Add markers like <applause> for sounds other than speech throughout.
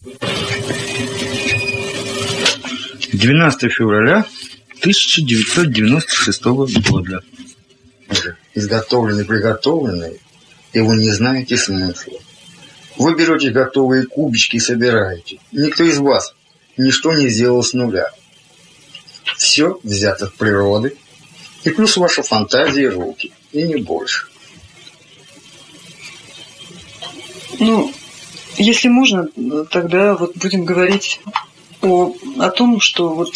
12 февраля 1996 года. Изготовленный, приготовленный, и вы не знаете смысла. Вы берете готовые кубички и собираете. Никто из вас ничто не сделал с нуля. Все взято от природы, и плюс ваша фантазия и руки, и не больше. Ну, если можно, тогда вот будем говорить о, о том, что вот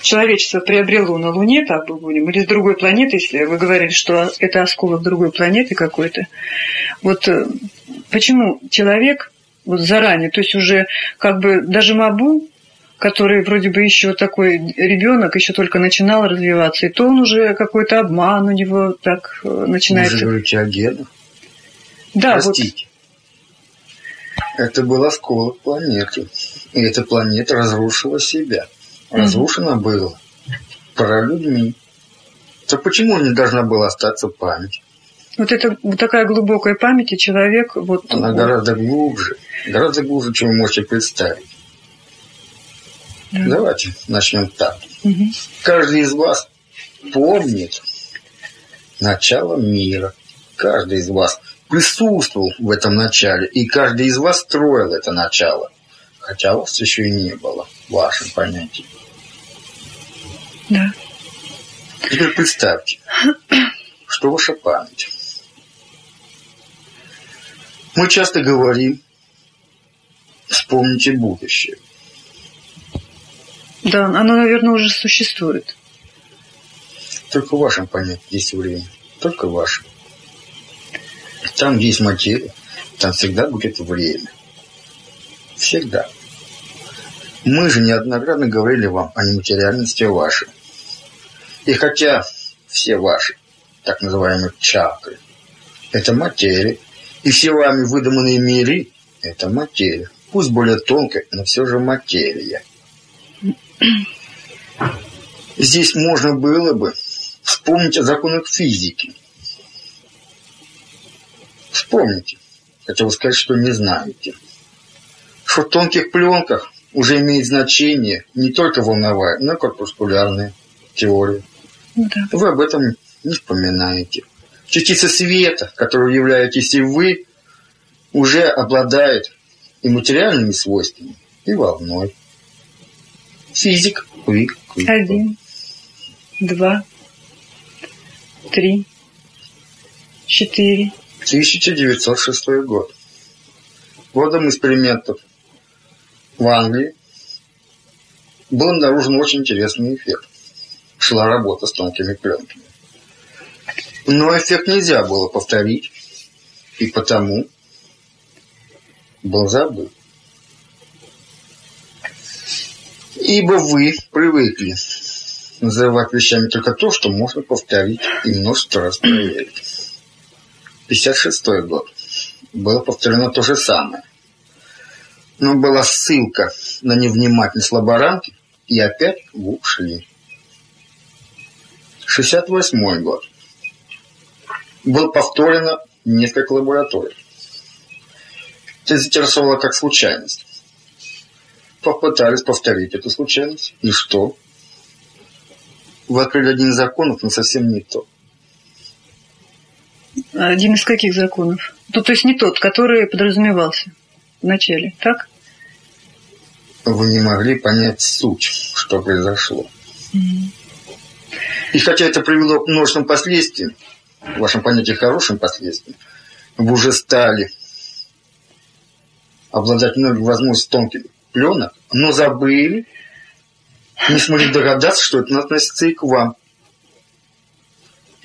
человечество приобрело на Луне, так бы будем, или с другой планеты, если вы говорили, что это осколок другой планеты какой-то. Вот э, почему человек вот заранее, то есть уже как бы даже Мабу, который вроде бы еще такой ребенок, еще только начинал развиваться, и то он уже какой-то обман у него так э, начинается. Вы же говорите о генах? Да, Простите. Вот. Это был осколок планеты. И эта планета разрушила себя. Разрушена mm-hmm. была пора людьми. То почему не должна была остаться память? Вот это вот такая глубокая память, и человек вот... Она гораздо глубже, гораздо глубже, чем вы можете представить. Да. Давайте начнем так. Угу. Каждый из вас помнит начало мира. Каждый из вас присутствовал в этом начале, и каждый из вас строил это начало хотя вас еще и не было в вашем понятии. Да. Теперь представьте, <clears throat> что ваша память. Мы часто говорим, вспомните будущее. Да, оно, наверное, уже существует. Только в вашем понятии есть время. Только в вашем. Там есть материя, там всегда будет время. Всегда. Мы же неоднократно говорили вам о нематериальности вашей. И хотя все ваши, так называемые чакры, это материя, и все вами выдуманные миры – это материя. Пусть более тонкая, но все же материя. Здесь можно было бы вспомнить о законах физики. Вспомните, хотя вы сказать, что не знаете, что в тонких пленках уже имеет значение не только волновая, но и корпускулярная теория. Ну да. Вы об этом не вспоминаете. Частица света, которой являетесь и вы, уже обладает и материальными свойствами, и волной. Физик. Квик, квик. Один, два, три, четыре. 1906 год. Годом экспериментов в Англии был обнаружен очень интересный эффект. Шла работа с тонкими пленками. Но эффект нельзя было повторить, и потому был забыт. Ибо вы привыкли называть вещами только то, что можно повторить и множество раз проверить. 56 год. Было повторено то же самое но была ссылка на невнимательность лаборантки, и опять в ушли. 68 год. Было повторено несколько лабораторий. Это заинтересовало как случайность. Попытались повторить эту случайность. И что? Вы открыли один из законов, но совсем не тот. Один из каких законов? Ну, то есть не тот, который подразумевался в начале, так? Вы не могли понять суть, что произошло. Mm-hmm. И хотя это привело к множествам последствий, в вашем понятии хорошим последствиям, вы уже стали обладать многими возможностями тонких пленок, но забыли, не смогли догадаться, что это относится и к вам.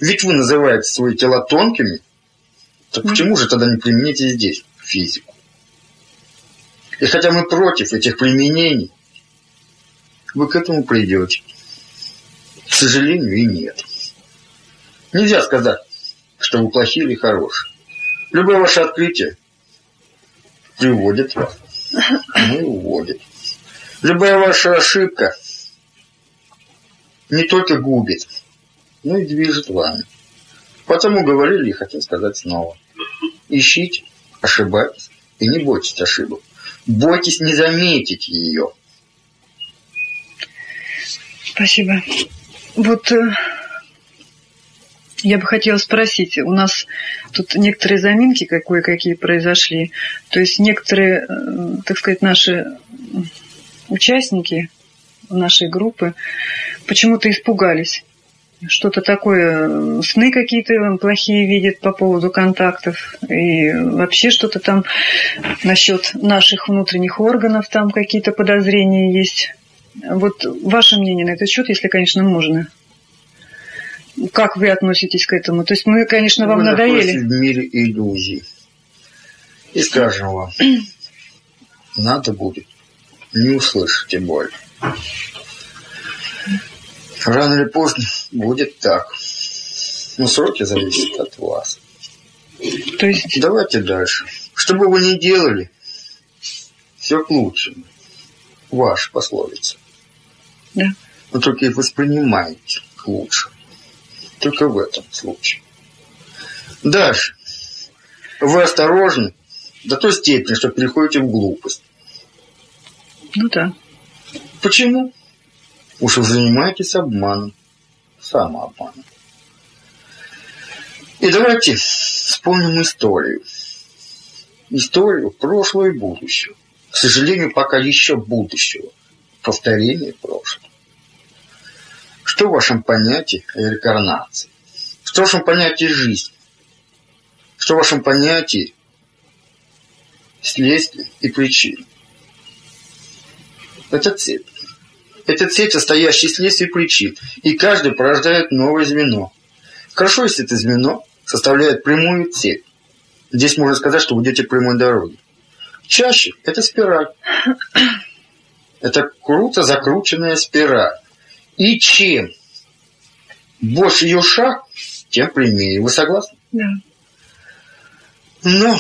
Ведь вы называете свои тела тонкими, так почему же тогда не примените здесь физику? И хотя мы против этих применений, вы к этому придете. К сожалению, и нет. Нельзя сказать, что вы плохие или хорошие. Любое ваше открытие приводит вас. Ну и уводит. Любая ваша ошибка не только губит, но и движет вами. Потому говорили и хотим сказать снова. Ищите, ошибайтесь и не бойтесь ошибок. Бойтесь не заметить ее. Спасибо. Вот э, я бы хотела спросить, у нас тут некоторые заминки кое-какие произошли, то есть некоторые, э, так сказать, наши участники нашей группы почему-то испугались. Что-то такое, сны какие-то плохие видят по поводу контактов, и вообще что-то там насчет наших внутренних органов, там какие-то подозрения есть. Вот ваше мнение на этот счет, если, конечно, можно. Как вы относитесь к этому? То есть мы, конечно, вам Вы надоели. в мире иллюзий. И скажем вам, <clears throat> надо будет, не услышите боль. Рано или поздно будет так. Но сроки зависят от вас. То есть, Давайте дальше. Что бы вы ни делали, все к лучшему. Ваша пословица. да. Но только их воспринимаете к лучшему. Только в этом случае. Дальше. Вы осторожны до той степени, что переходите в глупость. Ну да. Почему? Уж вы занимаетесь обманом. Самообманом. И давайте вспомним историю. Историю прошлого и будущего. К сожалению, пока еще будущего. Повторение прошлого. Что в вашем понятии реинкарнации? Что в вашем понятии жизни? Что в вашем понятии следствия и причин? Это цепь. Это цепь, состоящая из следствий и причин. И каждый порождает новое звено. Хорошо, если это звено составляет прямую цепь. Здесь можно сказать, что вы идете прямой дороги. Чаще это спираль. <clears throat> Это круто закрученная спираль. И чем больше ее шаг, тем прямее. Вы согласны? Да. Но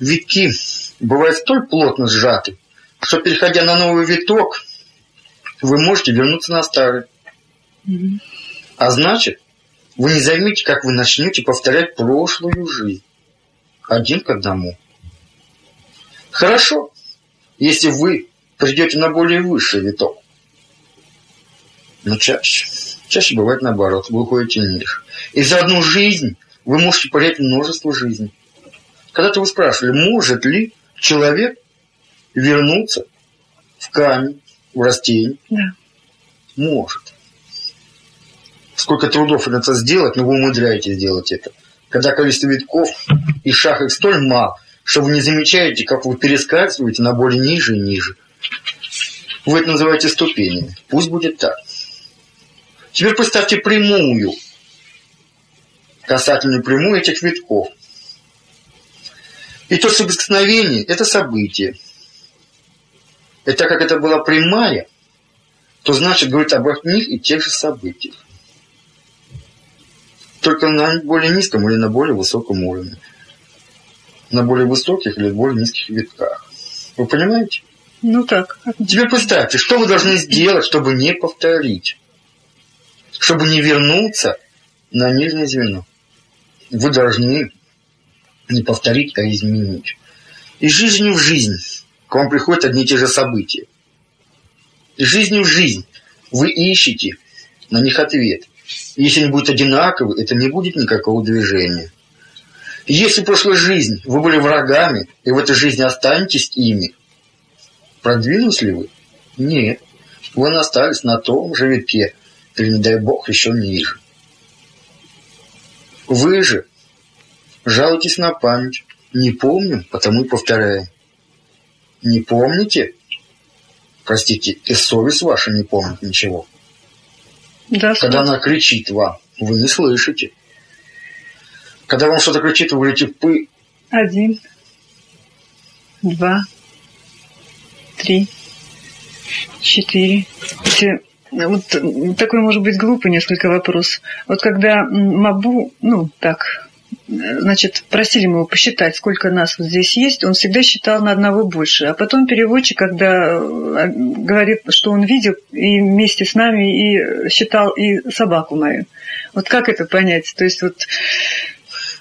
витки бывают столь плотно сжаты, что, переходя на новый виток, вы можете вернуться на старый. А значит, вы не заметите, как вы начнете повторять прошлую жизнь. Один к одному. Хорошо, если вы придете на более высший виток. Но чаще. Чаще бывает наоборот, вы уходите ниже. И за одну жизнь вы можете потерять множество жизней. Когда-то вы спрашивали, может ли человек вернуться в камень, в растение? Да. Может. Сколько трудов это сделать, но вы умудряетесь сделать это. Когда количество витков и их столь мал, что вы не замечаете, как вы перескакиваете на более ниже и ниже. Вы это называете ступенями. Пусть будет так. Теперь представьте прямую, касательную прямую этих витков. И то соприкосновение – это событие. И так как это была прямая, то значит говорит об них и тех же событиях. Только на более низком или на более высоком уровне. На более высоких или более низких витках. Вы понимаете? Ну так. Теперь представьте, что вы должны сделать, чтобы не повторить. Чтобы не вернуться на нижнее звено. Вы должны не повторить, а изменить. Из жизни в жизнь к вам приходят одни и те же события. Из жизни в жизнь вы ищете на них ответ. Если они будут одинаковы, это не будет никакого движения. Если в прошлой жизни вы были врагами, и в этой жизни останетесь ими, продвинулись ли вы? Нет. Вы остались на том же витке, или, не дай бог, еще ниже. Вы же жалуетесь на память. Не помню, потому и повторяю. Не помните? Простите, и совесть ваша не помнит ничего. Да, Когда она кричит вам, вы не слышите. Когда вам что-то кричит, вы говорите «пы». Один, два, три, четыре. Эти- Вот такой, может быть, глупый несколько вопрос. Вот когда Мабу, ну, так, э, значит, просили мы его посчитать, сколько нас вот здесь есть, он всегда считал на одного больше. А потом переводчик, когда э, говорит, что он видел и вместе с нами и считал и собаку мою. Вот как это понять? То есть вот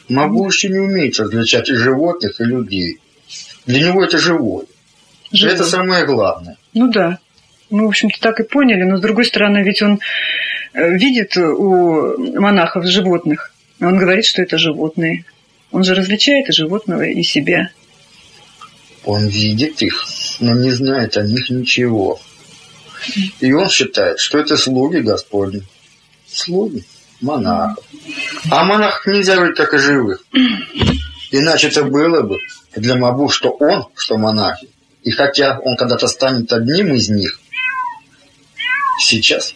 Могу еще не уметь различать и животных, и людей. Для него это живое. Живое. Это самое главное. Ну да. Мы, в общем-то, так и поняли, но с другой стороны, ведь он э, видит у монахов животных. Он говорит, что это животные. Он же различает и животного, и себя. Он видит их, но не знает о них ничего. И он считает, что это слуги Господни. Слуги монахов. А монахов нельзя говорить как о живых. Иначе это было бы для Мабу, что он, что монахи. И хотя он когда-то станет одним из них, сейчас,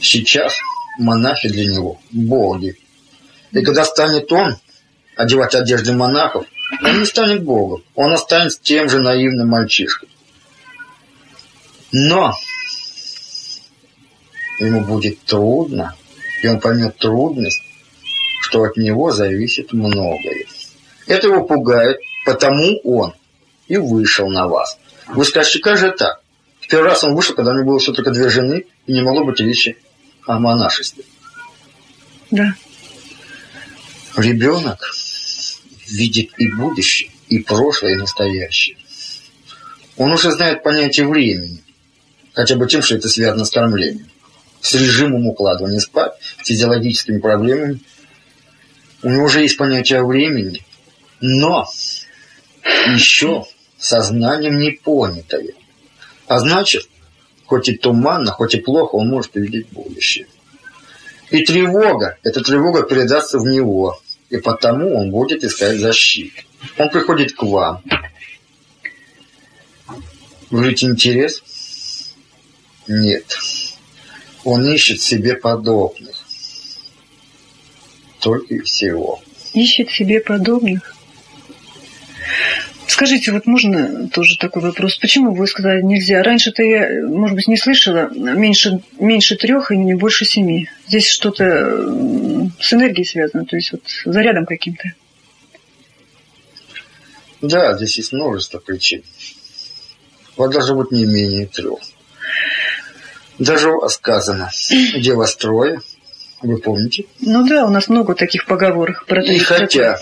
сейчас монахи для него боги. И когда станет он одевать одежды монахов, он не станет богом, он останется тем же наивным мальчишкой. Но ему будет трудно, и он поймет трудность, что от него зависит многое. Это его пугает, потому он и вышел на вас. Вы скажете, как же так? В первый раз он вышел, когда у него было все только две жены, и не могло быть речи о монашестве. Да. Ребенок видит и будущее, и прошлое, и настоящее. Он уже знает понятие времени, хотя бы тем, что это связано с кормлением, с режимом укладывания спать, с физиологическими проблемами. У него уже есть понятие о времени, но еще сознанием не понятое. А значит, хоть и туманно, хоть и плохо, он может увидеть будущее. И тревога, эта тревога передастся в него, и потому он будет искать защиту. Он приходит к вам. Говорите, интерес? Нет. Он ищет себе подобных. Только и всего. Ищет себе подобных? Скажите, вот можно тоже такой вопрос? Почему вы сказали нельзя? Раньше-то я, может быть, не слышала меньше, меньше трех и не больше семи. Здесь что-то с энергией связано, то есть вот зарядом каким-то. Да, здесь есть множество причин. Вот должно быть не менее трех. Даже сказано, <clears throat> где вас трое, вы помните? Ну да, у нас много таких поговорок про И хотя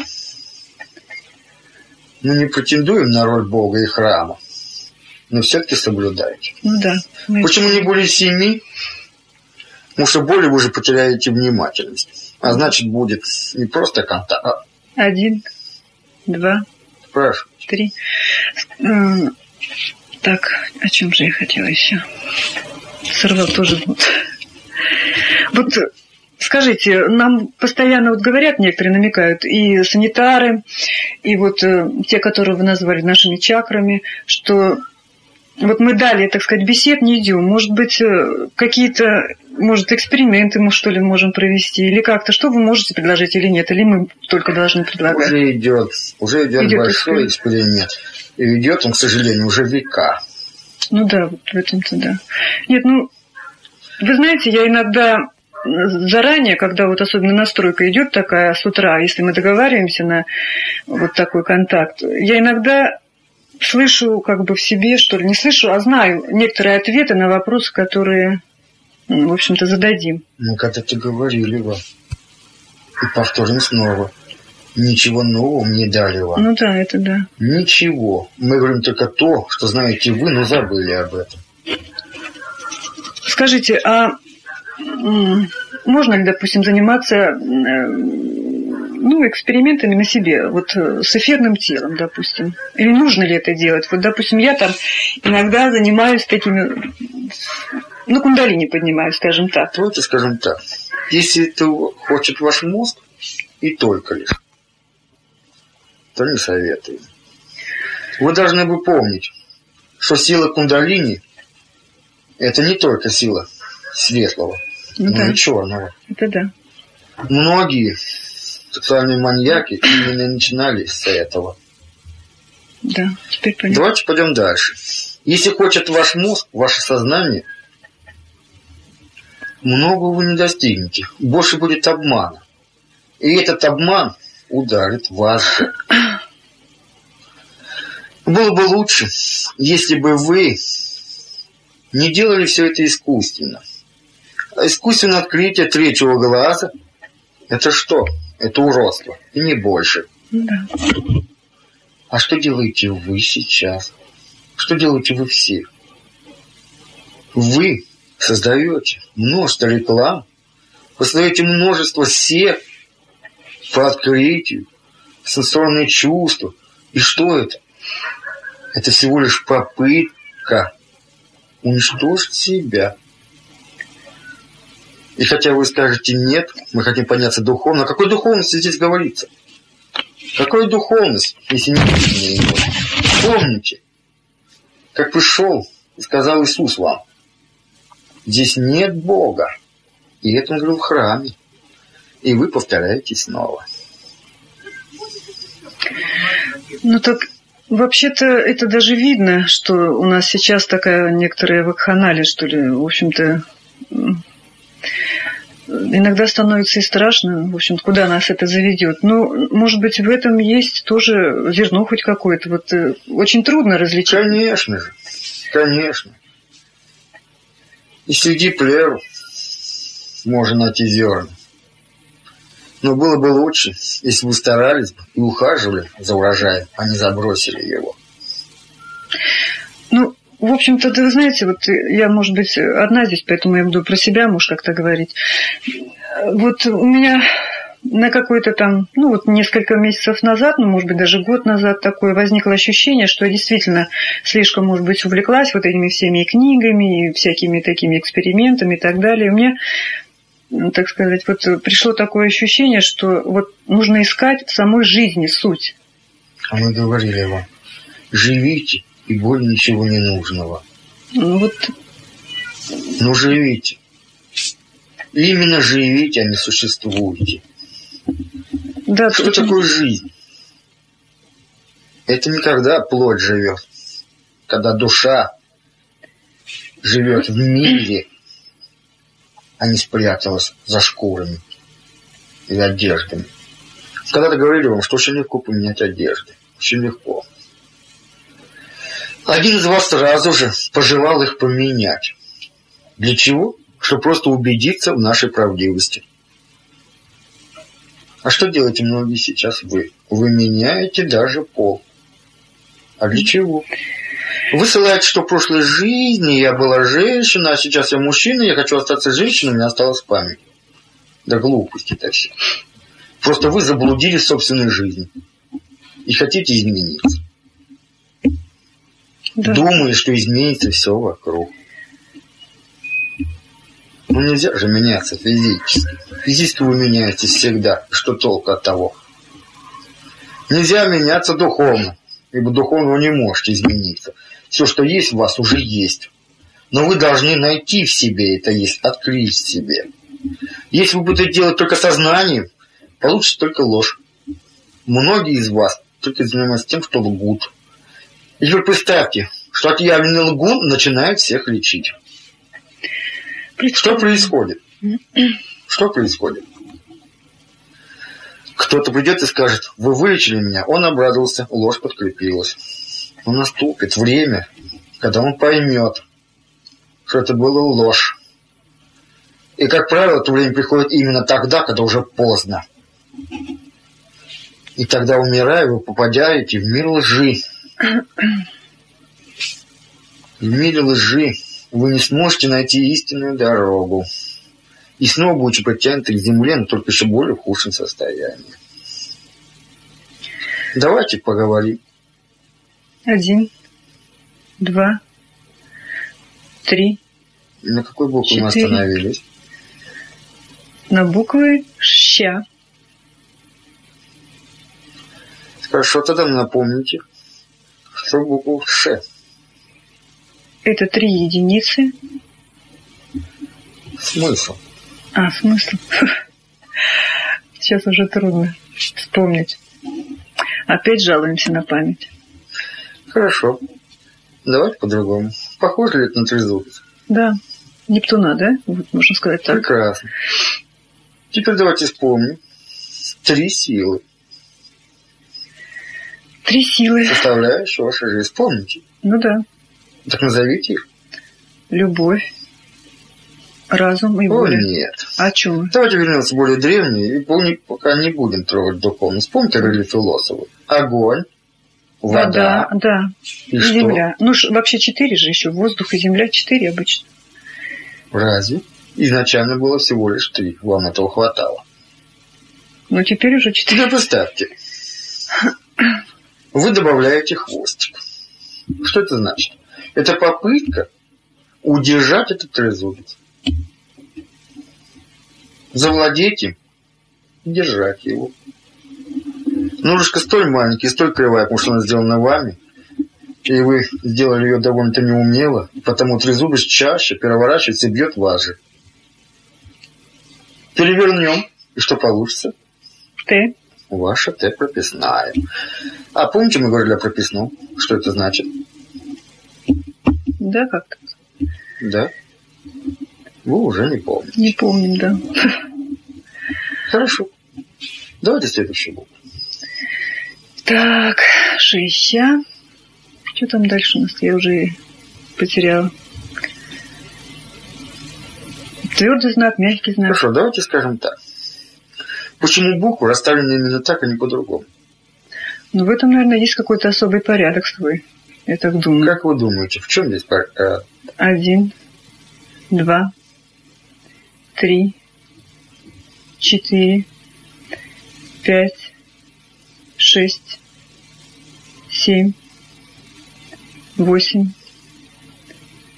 мы не претендуем на роль Бога и храма, но все-таки соблюдайте. Ну да. Почему не более семи? Потому что более вы уже потеряете внимательность. А значит, будет не просто контакт, а... Один, два, Спрашивайте. три. Так, о чем же я хотела еще? Сорвал тоже. Вот Скажите, нам постоянно вот говорят, некоторые намекают, и санитары, и вот э, те, которые вы назвали нашими чакрами, что вот мы далее, так сказать, бесед не идем. Может быть, э, какие-то, может, эксперименты мы что ли можем провести, или как-то, что вы можете предложить или нет, или мы только должны предлагать? Уже идет, уже идет, идет большой эксперимент. И идет он, к сожалению, уже века. Ну да, вот в этом-то да. Нет, ну, вы знаете, я иногда заранее, когда вот особенно настройка идет такая с утра, если мы договариваемся на вот такой контакт, я иногда слышу как бы в себе, что ли, не слышу, а знаю некоторые ответы на вопросы, которые, ну, в общем-то, зададим. Мы когда-то говорили вам. И повторим снова. Ничего нового мне дали вам. Ну да, это да. Ничего. Мы говорим только то, что знаете вы, но забыли об этом. Скажите, а можно ли, допустим, заниматься ну, экспериментами на себе, вот э, с эфирным телом, допустим? Или нужно ли это делать? Вот, допустим, я там иногда занимаюсь такими, ну, кундалини поднимаю, скажем так. Давайте скажем так. Если это хочет ваш мозг, и только лишь, то не советую. Вы должны бы помнить, что сила кундалини – это не только сила светлого, ну, но да. и черного. Это да. Многие сексуальные маньяки именно начинали с этого. Да, теперь понятно. Давайте пойдем дальше. Если хочет ваш мозг, ваше сознание, многого вы не достигнете. Больше будет обмана. И этот обман ударит вас же. Было бы лучше, если бы вы не делали все это искусственно. А искусственное открытие третьего глаза – это что? Это уродство, и не больше. Да. А что делаете вы сейчас? Что делаете вы все? Вы создаете множество реклам, вы создаете множество сет по открытию, сенсорные чувства. И что это? Это всего лишь попытка уничтожить себя. И хотя вы скажете «нет», мы хотим подняться духовно, о какой духовности здесь говорится? Какая духовность, если не видно его? Помните, как пришел и сказал Иисус вам, здесь нет Бога. И это он говорил в храме. И вы повторяете снова. Ну так вообще-то это даже видно, что у нас сейчас такая некоторая вакханалия, что ли, в общем-то, иногда становится и страшно, в общем, куда нас это заведет. Но, может быть, в этом есть тоже зерно хоть какое-то. Вот э, очень трудно различить. Конечно же, конечно. И среди плевров можно найти зерна. Но было бы лучше, если бы старались и ухаживали за урожаем, а не забросили его. Ну, в общем-то, вы знаете, вот я, может быть, одна здесь, поэтому я буду про себя, может, как-то говорить. Вот у меня на какой-то там, ну вот несколько месяцев назад, ну может быть даже год назад такое возникло ощущение, что я действительно слишком, может быть, увлеклась вот этими всеми книгами и всякими такими экспериментами и так далее. У меня так сказать, вот пришло такое ощущение, что вот нужно искать в самой жизни суть. А мы говорили вам, живите, и более ничего не нужного. Ну вот. Ну живите. Именно живите, а не существуйте. Да, Что очень... такое жизнь? Это не когда плоть живет, когда душа живет в мире, а не спряталась за шкурами и одеждами. Когда-то говорили вам, что очень легко поменять одежды. Очень легко. Один из вас сразу же пожелал их поменять. Для чего? Чтобы просто убедиться в нашей правдивости. А что делаете многие сейчас вы? Вы меняете даже пол. А для чего? Вы ссылаете, что в прошлой жизни я была женщина, а сейчас я мужчина, я хочу остаться женщиной, у меня осталась память. Да глупости-то все. Просто вы заблудились в собственной жизни. И хотите измениться. Да. Думая, что изменится все вокруг. Ну нельзя же меняться физически. Физически вы меняетесь всегда. Что толку от того? Нельзя меняться духовно, ибо духовно вы не можете измениться. Все, что есть в вас, уже есть. Но вы должны найти в себе это есть, открыть в себе. Если вы будете делать только сознанием, получится только ложь. Многие из вас только занимаются тем, что лгут. И вы представьте, что отъявленный лгун начинает всех лечить. Что происходит? Что происходит? Кто-то придет и скажет, вы вылечили меня. Он обрадовался, ложь подкрепилась. Но наступит время, когда он поймет, что это была ложь. И, как правило, это время приходит именно тогда, когда уже поздно. И тогда, умирая, вы попадаете в мир лжи. В мире лжи вы не сможете найти истинную дорогу. И снова будете подтянуты к земле, но только еще более худшем состоянии. Давайте поговорим. Один, два, три. На какой букве мы остановились? На буквы «ща». Хорошо, тогда напомните, что букву «ш». Это три единицы. Смысл? А, смысл. <laughs> Сейчас уже трудно вспомнить. Опять жалуемся на память. Хорошо. Давайте по-другому. Похоже ли это на трезубец? Да. Нептуна, да? Вот, можно сказать так. Прекрасно. Теперь давайте вспомним. Три силы. Три силы. Составляющие вашу жизнь. Вспомните. Ну да. Так назовите их. Любовь, разум и О, воля. нет. А о чем? Давайте вернемся более древние, и помни, пока не будем трогать духовно. Вспомните, говорили философы. Огонь, вода, да. и И что? земля. Ну, ж, вообще четыре же еще. Воздух и земля четыре обычно. Разве? Изначально было всего лишь три. Вам этого хватало. Но теперь уже четыре. Теперь представьте. Вы добавляете хвостик. Что это значит? Это попытка удержать этот трезубец. Завладеть им, держать его. Ножичка столь маленький, столь кривая, потому что она сделана вами, и вы сделали ее довольно-то неумело, потому трезубец чаще переворачивается и бьет вас же. Перевернем, и что получится? Т. Ваша Т прописная. А помните, мы говорили о прописном? Что это значит? Да, как-то. Да? Вы уже не помните. Не помним, да. Хорошо. Давайте следующий букву. Так, шища. Что там дальше у нас? Я уже потеряла. Твердый знак, мягкий знак. Хорошо, давайте скажем так. Почему буквы расставлены именно так, а не по-другому? Ну, в этом, наверное, есть какой-то особый порядок свой. Я так думаю. Как вы думаете, в чем здесь пор- э, Один, два, три, четыре, пять, шесть, семь, восемь,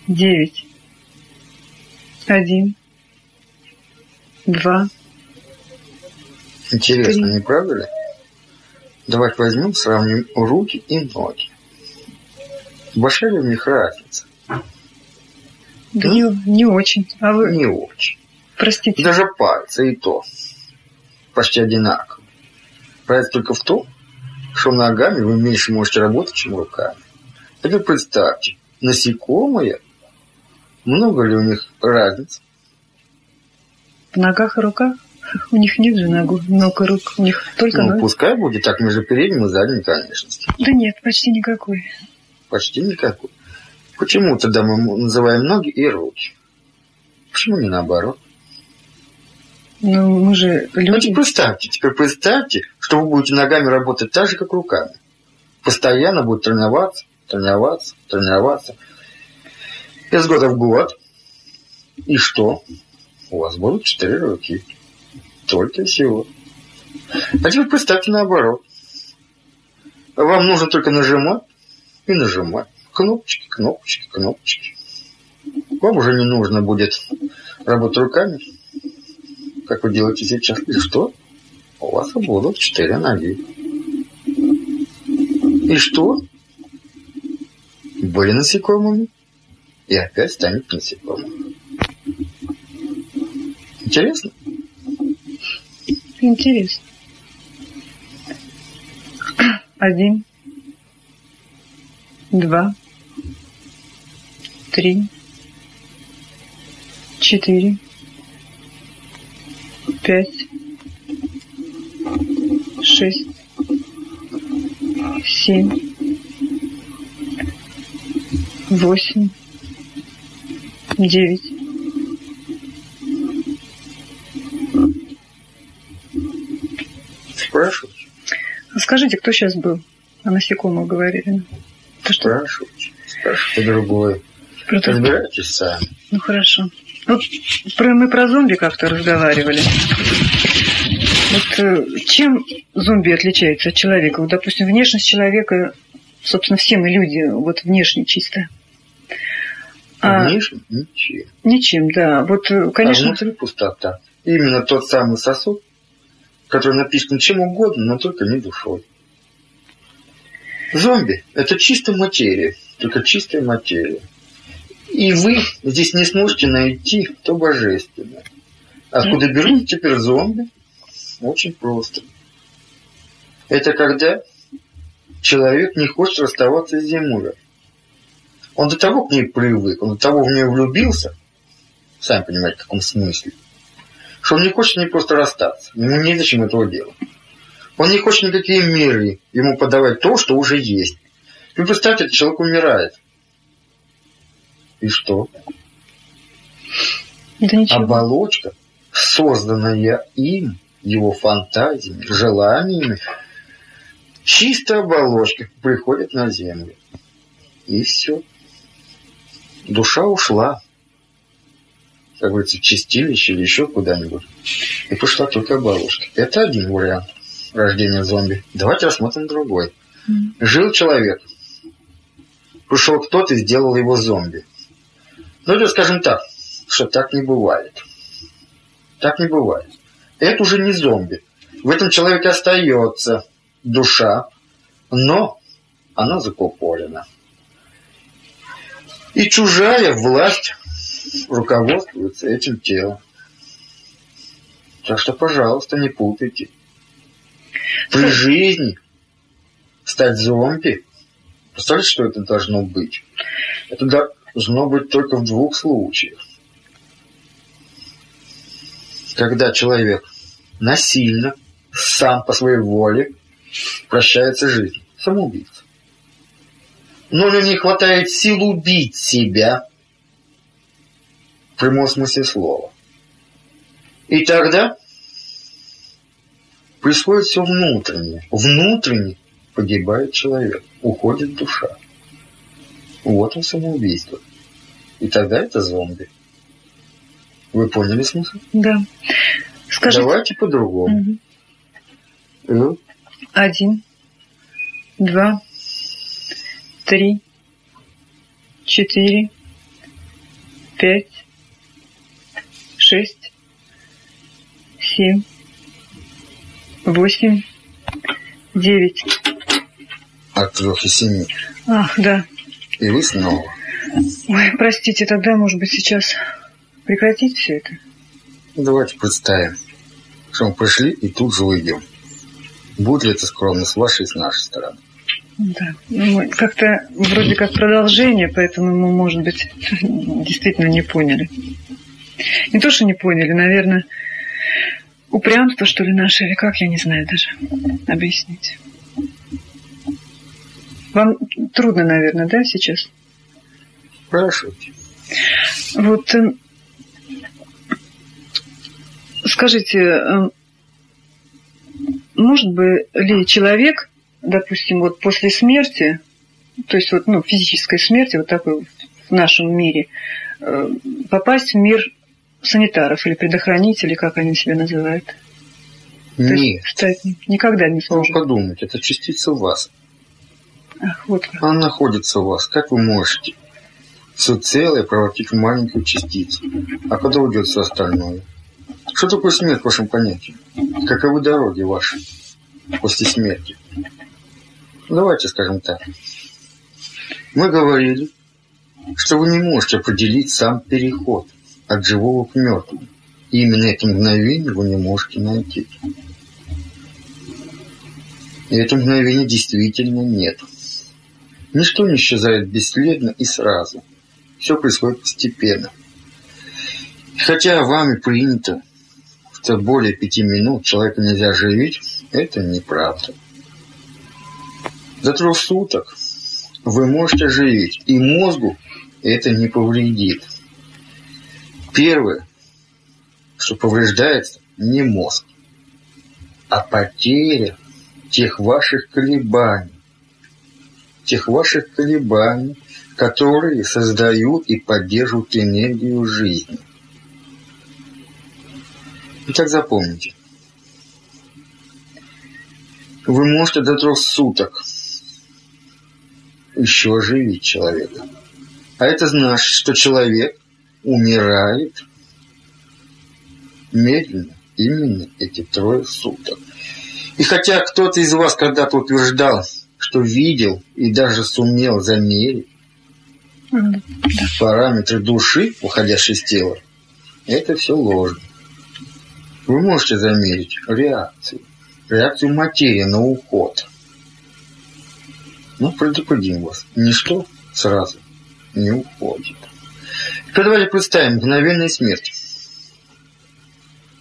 девять, один, два, интересно, Три. не правда ли? Давайте возьмем, сравним руки и ноги. Большая ли в них разница? да не, не очень. А вы, Не очень. простите, Даже пальцы и то почти одинаково. Разница только в том, что ногами вы меньше можете работать, чем руками. Теперь представьте, насекомые, много ли у них разниц? в ногах и руках? У них нет же ногу, ног и рук, у них только Ну, ноги. пускай будет так между передним и задним конечностью. Да нет, почти никакой. Почти никакой. Почему тогда мы называем ноги и руки? Почему не наоборот? Ну, мы же люди. теперь представьте, теперь представьте, что вы будете ногами работать так же, как руками. Постоянно будете тренироваться, тренироваться, тренироваться. Из года в год. И что? У вас будут четыре руки. Только всего. А теперь представьте наоборот. Вам нужно только нажимать и нажимать. Кнопочки, кнопочки, кнопочки. Вам уже не нужно будет работать руками, как вы делаете сейчас. И что? У вас будут четыре ноги. И что? Были насекомыми, и опять станет насекомым. Интересно? Интересно. Один, два, три, четыре, пять, шесть, семь, восемь, девять, Спрашивайте. А Скажите, кто сейчас был? О насекомых говорили. То что? Спрашивайте. Спрашивайте другое. Про то- Разбирайтесь сами. Ну хорошо. Вот про, мы про зомби как-то разговаривали. Вот э, чем зомби отличается от человека? Вот, допустим, внешность человека, собственно, все мы люди, вот внешне чисто. А, Внешне ничем. ничем, да. Вот, э, А конечно, внутри пустота. Именно тот самый сосуд, который написан чем угодно, но только не душой. Зомби – это чистая материя, только чистая материя. И вы здесь не сможете найти то божественное. Откуда берут теперь зомби? Очень просто. Это когда человек не хочет расставаться с землей. Он до того к ней привык, он до того в нее влюбился, сами понимаете, в каком смысле, что он не хочет с ней просто расстаться. Ему незачем этого делать. Он не хочет никакие миры ему подавать то, что уже есть. Вы представьте, этот человек умирает. И что? да ничего. Оболочка, созданная им, его фантазиями, желаниями, чистая оболочка приходит на землю. И все. Душа ушла. Как говорится, в чистилище или еще куда-нибудь. И пошла только оболочка. Это один вариант рождения зомби. Давайте рассмотрим другой. Жил человек. Пришел кто-то и сделал его зомби. Ну, это скажем так, что так не бывает. Так не бывает. Это уже не зомби. В этом человеке остается душа, но она закупорена. И чужая власть руководствуется этим телом. Так что, пожалуйста, не путайте. При жизни стать зомби, представляете, что это должно быть? Это должно быть только в двух случаях. Когда человек насильно, сам по своей воле прощается жизнь. Самоубийца. Но него не хватает сил убить себя в прямом смысле слова. И тогда происходит все внутреннее. Внутренне погибает человек, уходит душа. Вот он самоубийство. И тогда это зомби. Вы поняли смысл? Да. Скажите... Давайте по-другому. Угу. Ну? Один, два, три, четыре, пять, шесть, семь, восемь, девять. От трех и семи. Ах, да. И вы снова. Ой, простите, тогда, может быть, сейчас прекратить все это? Давайте представим, что мы пришли и тут же уйдем. Будет ли это скромно с вашей и с нашей стороны? Да, ну, как-то вроде как продолжение, поэтому мы, может быть, <laughs> действительно не поняли. Не то, что не поняли, наверное, упрямство, что ли, наше, или как, я не знаю даже объяснить. Вам трудно, наверное, да, сейчас? Спрашивайте. Вот э, скажите, э, может бы ли человек, допустим, вот после смерти, то есть вот, ну, физической смерти, вот такой в нашем мире, э, попасть в мир санитаров или предохранителей, как они себя называют? Нет. То есть, никогда не сможет. Ну, подумайте, это частица вас. Ах, вот как. Она находится у вас. Как вы можете все целое превратить в маленькую частицу? А куда уйдет все остальное? Что такое смерть в вашем понятии? Каковы дороги ваши после смерти? Давайте скажем так. Мы говорили, что вы не можете определить сам переход от живого к мертвому. Именно это мгновение вы не можете найти. И это мгновение действительно нет. Ничто не исчезает бесследно и сразу. Все происходит постепенно. Хотя вами принято, что более пяти минут человека нельзя оживить, это неправда. До трех суток вы можете оживить, и мозгу это не повредит. Первое, что повреждается, не мозг, а потеря тех ваших колебаний, тех ваших колебаний, которые создают и поддерживают энергию жизни. Итак, запомните. Вы можете до трех суток еще оживить человека. А это значит, что человек умирает медленно, именно эти трое суток. И хотя кто-то из вас когда-то утверждал, что видел и даже сумел замерить параметры души, уходящей из тела, это все ложно. Вы можете замерить реакцию, реакцию материи на уход. Но предупредим вас, ничто сразу не уходит. Теперь давайте представим мгновенную смерть.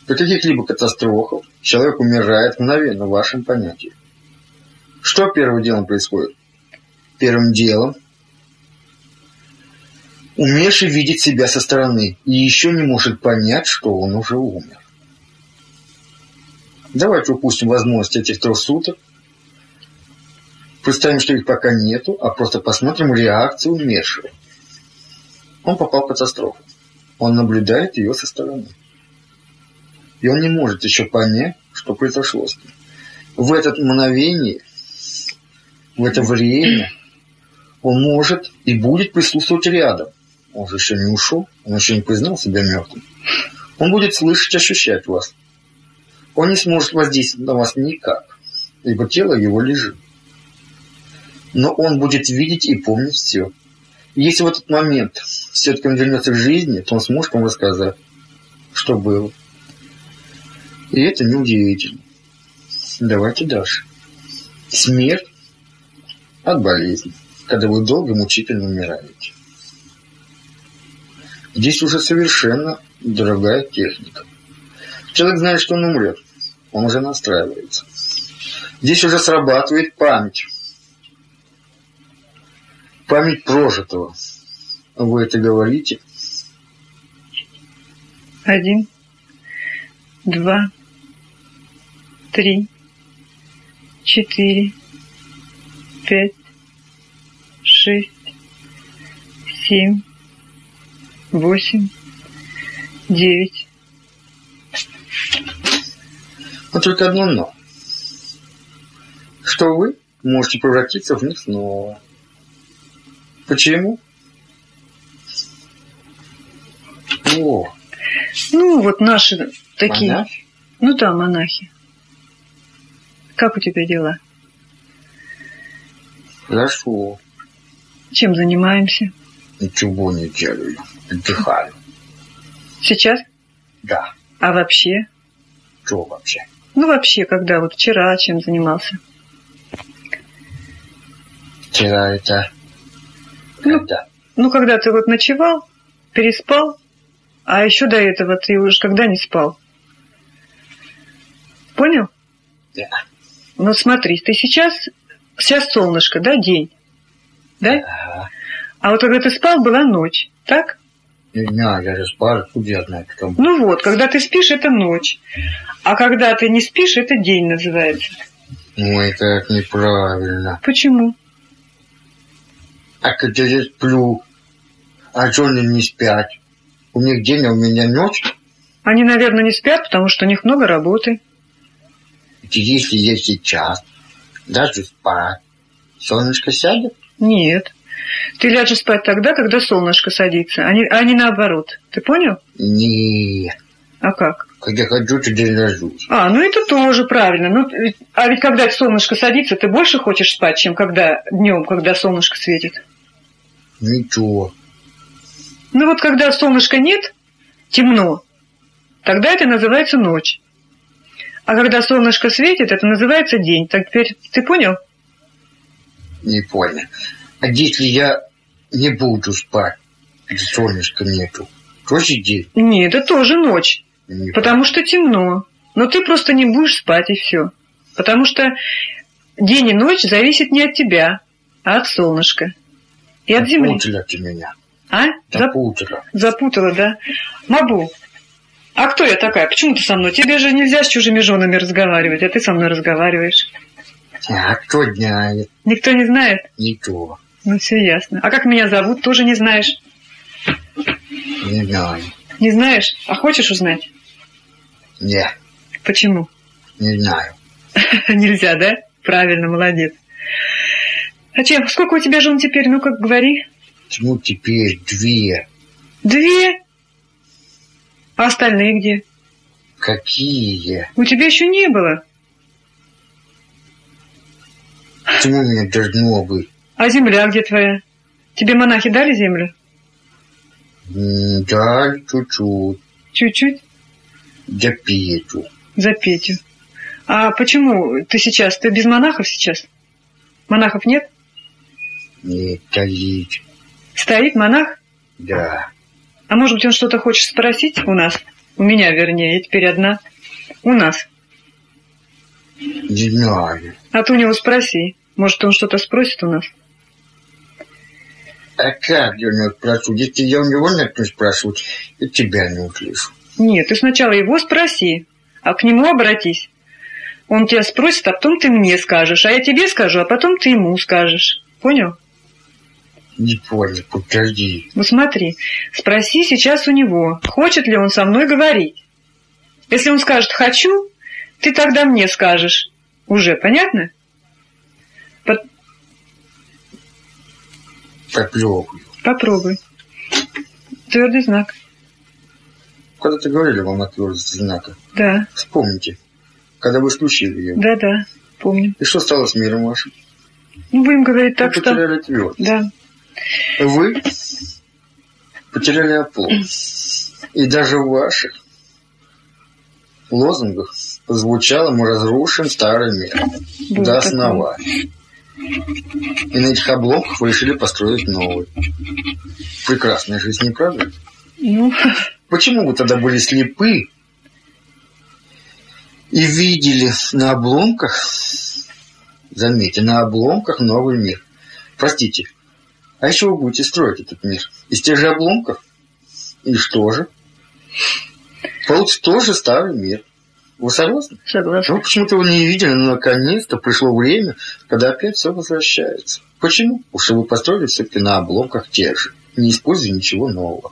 При каких-либо катастрофах человек умирает мгновенно в вашем понятии. Что первым делом происходит? Первым делом умерший видит себя со стороны и еще не может понять, что он уже умер. Давайте упустим возможность этих трех суток Представим, что их пока нету, а просто посмотрим реакцию умершего. Он попал в катастрофу. Он наблюдает ее со стороны. И он не может еще понять, что произошло с ним. В это мгновение, в это время он может и будет присутствовать рядом. Он же еще не ушел, он еще не признал себя мертвым. Он будет слышать, ощущать вас. Он не сможет воздействовать на вас никак, ибо тело его лежит. Но он будет видеть и помнить все. Если в этот момент все-таки он вернется к жизни, то он сможет вам рассказать, что было. И это неудивительно. Давайте дальше. Смерть от болезни, когда вы долго мучительно умираете. Здесь уже совершенно другая техника. Человек знает, что он умрет. Он уже настраивается. Здесь уже срабатывает память. Память прожитого. Вы это говорите? Один, два, три, четыре, пять, шесть, семь, восемь, девять. Но только одно «но». Что вы можете превратиться в них снова. Почему? О, Ну, вот наши такие. монахи? Ну да, монахи. Как у тебя дела? Хорошо. Чем занимаемся? Ничего не делаю. Отдыхаю. Сейчас? Да. А вообще? Что вообще? Ну, вообще, когда вот вчера чем занимался? Вчера это... Ну, Когда? Ну, когда ты вот ночевал, переспал, а еще до этого ты уж когда не спал. Понял? Да. Ну, смотри, ты сейчас, сейчас солнышко, да, день, да? Ага. А вот когда ты спал, была ночь, так? Не я же спал, откуда я знаю, кто. Ну вот, когда ты спишь, это ночь. А когда ты не спишь, это день называется. Ну, это неправильно. Почему? А когда я сплю, а жены не спят. У них день, а у меня ночь. Они, наверное, не спят, потому что у них много работы. Если я сейчас даже спать, солнышко сядет? Нет. Ты ляжешь спать тогда, когда солнышко садится, а не, а не наоборот. Ты понял? Нет. А как? Когда хочу, тогда и ложусь. А, ну это тоже правильно. Ну, ведь- а ведь когда солнышко садится, ты больше хочешь спать, чем когда днем, когда солнышко светит. Ничего. Ну вот когда солнышка нет, темно, тогда это называется ночь. А когда солнышко светит, это называется день. Так теперь ты понял? Не понял. А если я не буду спать, и солнышка нету, тоже день? Нет, это тоже ночь. Не Потому что темно. Но ты просто не будешь спать и все. Потому что день и ночь зависит не от тебя, а от солнышка. И от земли. Запутала ты меня. А? Зап- Запутала. Запутала, да? Мабу, а кто я такая? Почему ты со мной? Тебе же нельзя с чужими женами разговаривать, а ты со мной разговариваешь. А кто знает? Никто не знает? Никто. Ну, все ясно. А как меня зовут, тоже не знаешь? Не знаю. Не знаешь? А хочешь узнать? Не, Почему? не знаю. <laughs> Нельзя, да? Правильно, молодец. А чем? Сколько у тебя жен теперь? Ну, как говори. Ну, теперь две. Две? А остальные где? Какие? У тебя еще не было. Почему у меня должно быть? А земля где твоя? Тебе монахи дали землю? М, Да, чуть-чуть. Чуть-чуть? За Петю. За Петю. А почему ты сейчас? Ты без монахов сейчас? Монахов нет? Не стоит. Стоит монах? Да. А может быть, он что-то хочет спросить у нас? У меня, вернее, я теперь одна. У нас. Не знаю. А ты у него спроси. Может, он что-то спросит у нас? А как я у него спрошу? Если я у него начну спрашивать, я тебя не услышу. Нет, ты сначала его спроси, а к нему обратись. Он тебя спросит, а потом ты мне скажешь, а я тебе скажу, а потом ты ему скажешь. Понял? Не понял, подожди. Ну смотри, спроси сейчас у него, хочет ли он со мной говорить. Если он скажет «хочу», ты тогда мне скажешь. Уже, понятно? По- Поплевываю. попробуй. Твердый знак. Когда-то говорили вам о твердости знака. Да, Вспомните, когда вы исключили ее. да-да, помню. И что стало с миром вашим? Ну, будем говорить так, вы что... потеряли твердость. Да, Вы <laughs> потеряли оплот. И даже в ваших лозунгах звучало «Мы разрушим старый мир Было до основания». И на этих обломках вы решили построить новый. Прекрасная жизнь, не правда? ну, Почему вы тогда были слепы и видели на обломках, заметьте, на обломках новый мир? Простите, а еще вы будете строить этот мир? Из тех же обломков? И что же? Получится тоже старый мир. Вы согласны? согласна. Ну, почему-то вы не видели, но наконец-то пришло время, когда опять все возвращается. Почему? Потому что вы построили все-таки на обломках тех же, не используя ничего нового.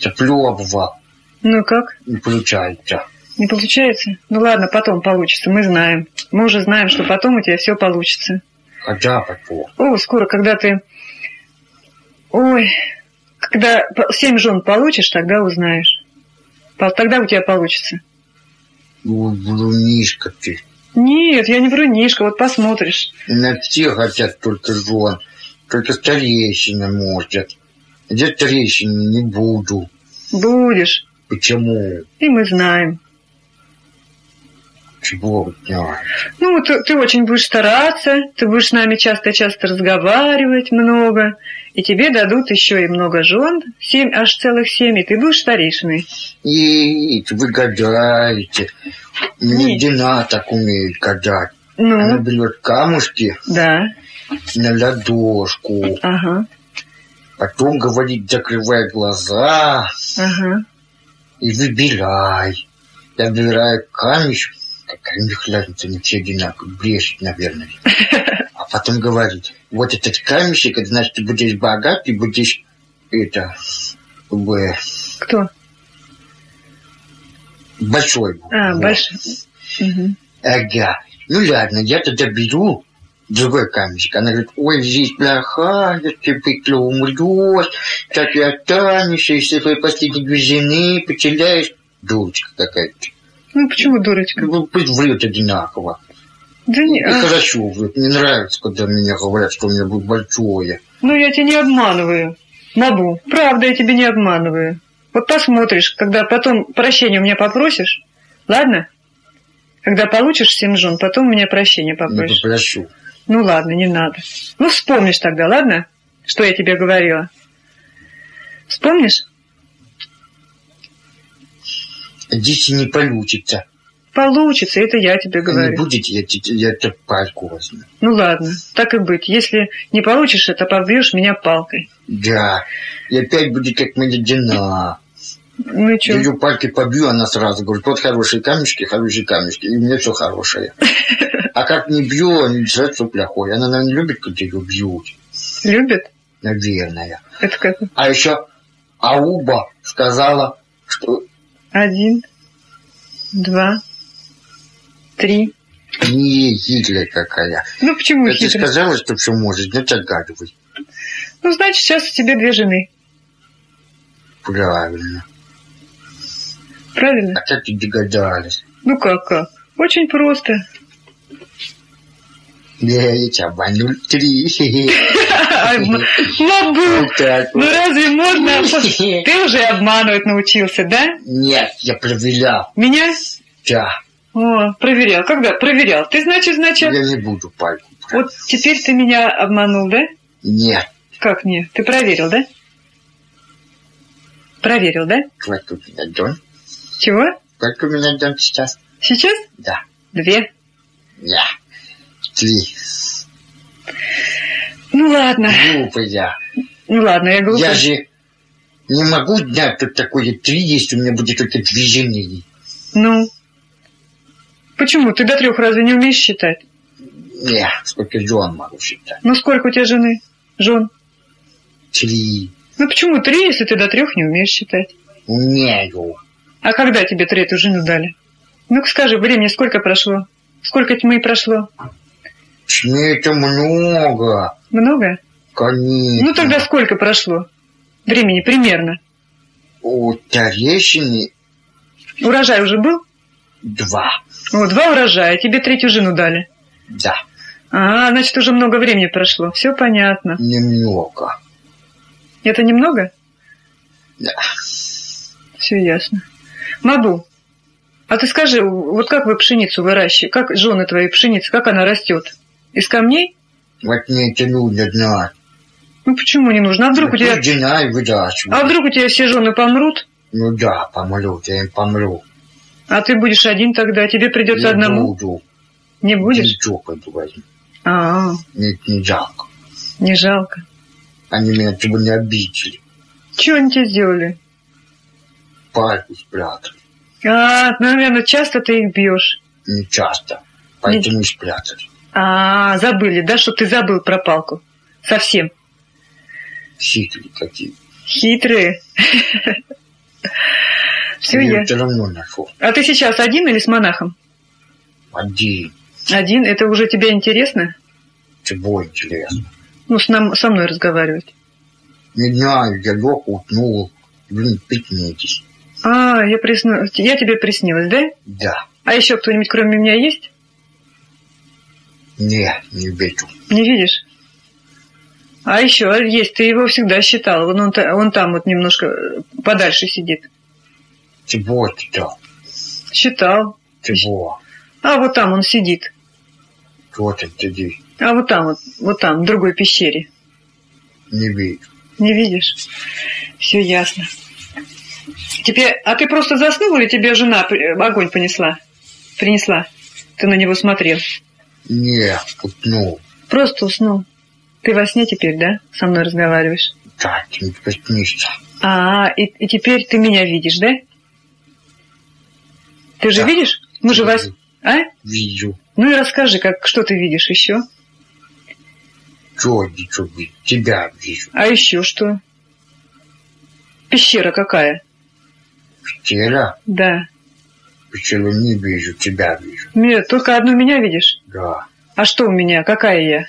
Я плю обвал, Ну как? не получается. Не получается? Ну ладно, потом получится, мы знаем. Мы уже знаем, что потом у тебя все получится. Хотя потом. О, скоро, когда ты... Ой, когда семь жен получишь, тогда узнаешь. Тогда у тебя получится. Блунишка ты. Нет, я не врунишка, вот посмотришь. На все хотят только жен. Только старейшина может. Я старейшиной не буду. Будешь. Почему? И мы знаем. Чего? Ну, ты, ты очень будешь стараться, ты будешь с нами часто-часто разговаривать много, и тебе дадут еще и много жен, семь, аж целых семь, и ты будешь старейшиной. И вы гадаете. Мне. Дина так умеет гадать. Она Ну, берет камушки да, на ладошку. ага, Потом говорит, закрывай глаза ага. и выбирай. Я выбираю камешек. Какая них разница, они все одинаковые. Брешет, наверное. <laughs> А потом говорит, вот этот камешек, это значит, ты будешь богат, ты будешь, это, бы, Кто? большой. А, Вот. большой. Мгм. Ага. Ну ладно, я тогда беру другой камешек. Она говорит, ой, здесь плохая, ты пекло умрешь, как ты останешься, если твои последние две жены потеряешь. Дурочка какая-то. Ну, почему дурочка? Ну, пусть врет одинаково. Да не, И а, хорошо. Мне нравится, когда мне говорят, что у меня будет большое. ну я тебя не обманываю. Набу, правда, я тебя не обманываю. Вот посмотришь, когда потом прощения у меня попросишь, ладно? Когда получишь семь жен, потом у меня прощения Не попросишь. попрошу. Ну ладно, не надо. Ну вспомнишь тогда, ладно? Что я тебе говорила? Вспомнишь? Здесь не получится. Получится, это я тебе Не говорю. будете, я, те- я тебе пальку возьму. Ну ладно, так и быть. Если не получишь это, побьешь меня палкой. Да. И опять будет как жена. Ну и Я чё? ее палкой побью, она сразу говорит, вот хорошие камешки, хорошие камешки, и у меня все хорошее. А как не бью, они все плохое. Она, наверное, любит, когда ее бьют. Любит? Наверное. Это как? А еще Ауба сказала, что Один, два, три. не Гитлер какая. Ну почему Это хитро? сказала, что все может, ну загадывай. Ну, значит, сейчас у тебя две жены. Правильно. Правильно? А как ты догадалась? Ну как, как? Очень просто. Тебя обманул три. <laughs> Ну разве можно? <laughs> Ты уже обманывать научился, да? Нет, я проверял. Меня? Да. О, проверял. Когда? Проверял. Ты, значит, значит, Я не буду пальку вот теперь ты меня обманул, да? Нет. Как не? Ты проверил, да? Проверил, да? Сколько у меня дон? Чего? Сколько у меня дон сейчас? Сейчас? Да. Две. Я. Три. Ну ладно. Глупая. Ну ладно, я глупая. Я же не могу знать, что такое три, если у меня будет только две жены. Ну, Почему? Ты до трех разве не умеешь считать? Не, сколько жен могу считать. Ну сколько у тебя жены? Жен? Три. Ну почему три, если ты до трех не умеешь считать? Умею. А когда тебе третью жену дали? Ну-ка скажи, времени сколько прошло? Сколько тьмы прошло? Тьмы это много. Много? Конечно. Ну тогда сколько прошло? Времени примерно. У Терещины Урожай уже был? Два. О, два урожая, тебе третью жену дали. Да, А, значит, уже много времени прошло. Все понятно. немного. Это немного? Да. Все ясно. Мабу, а ты скажи, вот как вы пшеницу выращиваете? Как жены твоей пшеницы, как она растет? Из камней? Вот мне это нужно знать. Ну почему не нужно? А вдруг у тебя... Знай. А вдруг у тебя все жены помрут? Ну да, помру, я им помру. А ты будешь один тогда, тебе придется Не одному? буду. Не будешь? Ничего говорить. А, Мне это не жалко. не жалко. Они меня чтобы не обидели. Чего они тебе сделали? Пальку спрятали. А, наверное, часто ты их бьешь. Не часто. Поэтому и спрятали. А, забыли, да, что ты забыл про палку? Совсем. Хитрые какие. Хитрые. <laughs> Все я я. все равно нашел. А ты сейчас один или с монахом? Один. Один? Это уже тебе интересно? Чего интересно. Ну, с нам, со мной разговаривать. Не знаю, я лег, утнул. Блин, пикнитесь. А, я, присну... я тебе приснилась, да? Да. А еще кто-нибудь кроме меня есть? Не, не вижу. Не видишь? А еще есть, ты его всегда считал. Он, та- он там вот немножко э, подальше сидит. Ты там? Считал. Чего? А вот там он сидит. Кто ты сидишь? А вот там вот, вот там, в другой пещере. Не вижу. Не видишь? Все ясно. Тебе, а ты просто заснул или тебе жена огонь понесла? Принесла? Ты на него смотрел. Не, утнул. Просто уснул. Ты во сне теперь, да? Со мной разговариваешь. Так, не приснишься. А, и, и теперь ты меня видишь, да? Ты же Да. видишь? Мы же вас... А? Вижу. Ну и расскажи, как, что ты видишь еще? Что ничего вижу? Тебя вижу. А еще что? Пещера какая? Вчера, Да. вчера не вижу, тебя вижу. Ме- Только одну меня видишь? Да. А что у меня? Какая я?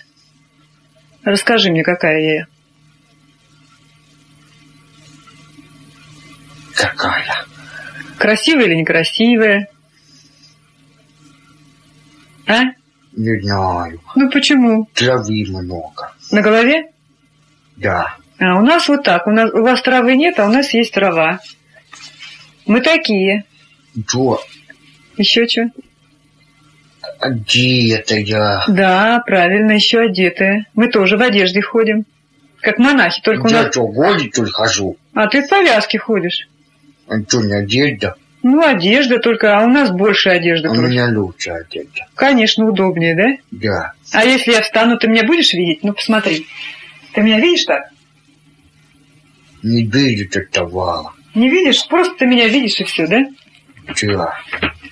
Расскажи мне, какая я. Какая? Красивая или некрасивая? А? Не знаю. Ну почему? Травы много. На голове? Да. А у нас вот так. У, нас, у вас травы нет, а у нас есть трава. Мы такие. Что? Еще что? Одета я. Да, правильно, еще одетые. Мы тоже в одежде ходим. Как монахи, только у Я нас... что, голый только хожу? А ты в повязке ходишь. Что, не одежда? Ну, одежда только, а у нас больше одежды А у меня лучше одежда. Конечно, удобнее, да? Да. А если я встану, ты меня будешь видеть? Ну, посмотри. Ты меня видишь так? Не видит этого. Не видишь? Просто ты меня видишь и все, да? Вчера.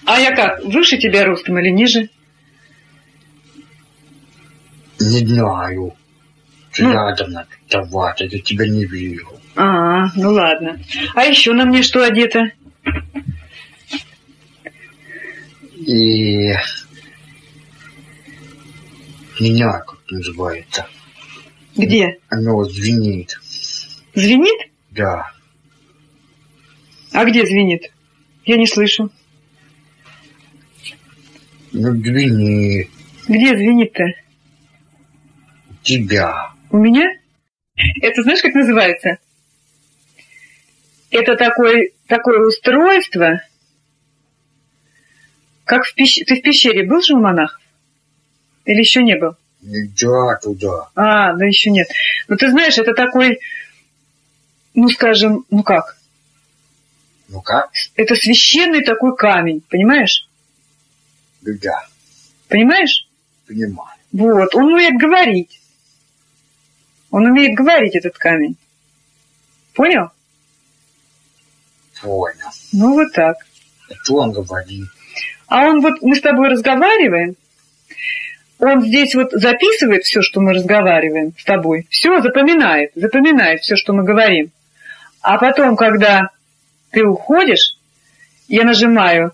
А я как, выше тебя ростом или ниже? Не знаю. Ну. Рядом надо давать, я тебя не вижу. А, ну ладно. А еще на мне что одето? И... Знаю, как называется. Где? Оно звенит. Звенит? Да. А где звенит? Я не слышу. Ну, звенит. Где звенит-то? Тебя. У меня? Это знаешь, как называется? Это такой, такое устройство, как в пещере. Ты в пещере был же у монахов? Или еще не был? Нельзя туда. А, да еще нет. Ну, ты знаешь, это такой, ну, скажем, ну как? Ну как? Это священный такой камень, понимаешь? Да, Понимаешь? понимаю. Вот, он умеет говорить. Он умеет говорить, этот камень. Понял? Понял. Ну, вот так. Что он говорит? А он вот, мы с тобой разговариваем, он здесь вот записывает все, что мы разговариваем с тобой. Все запоминает, запоминает все, что мы говорим. А потом, когда ты уходишь, я нажимаю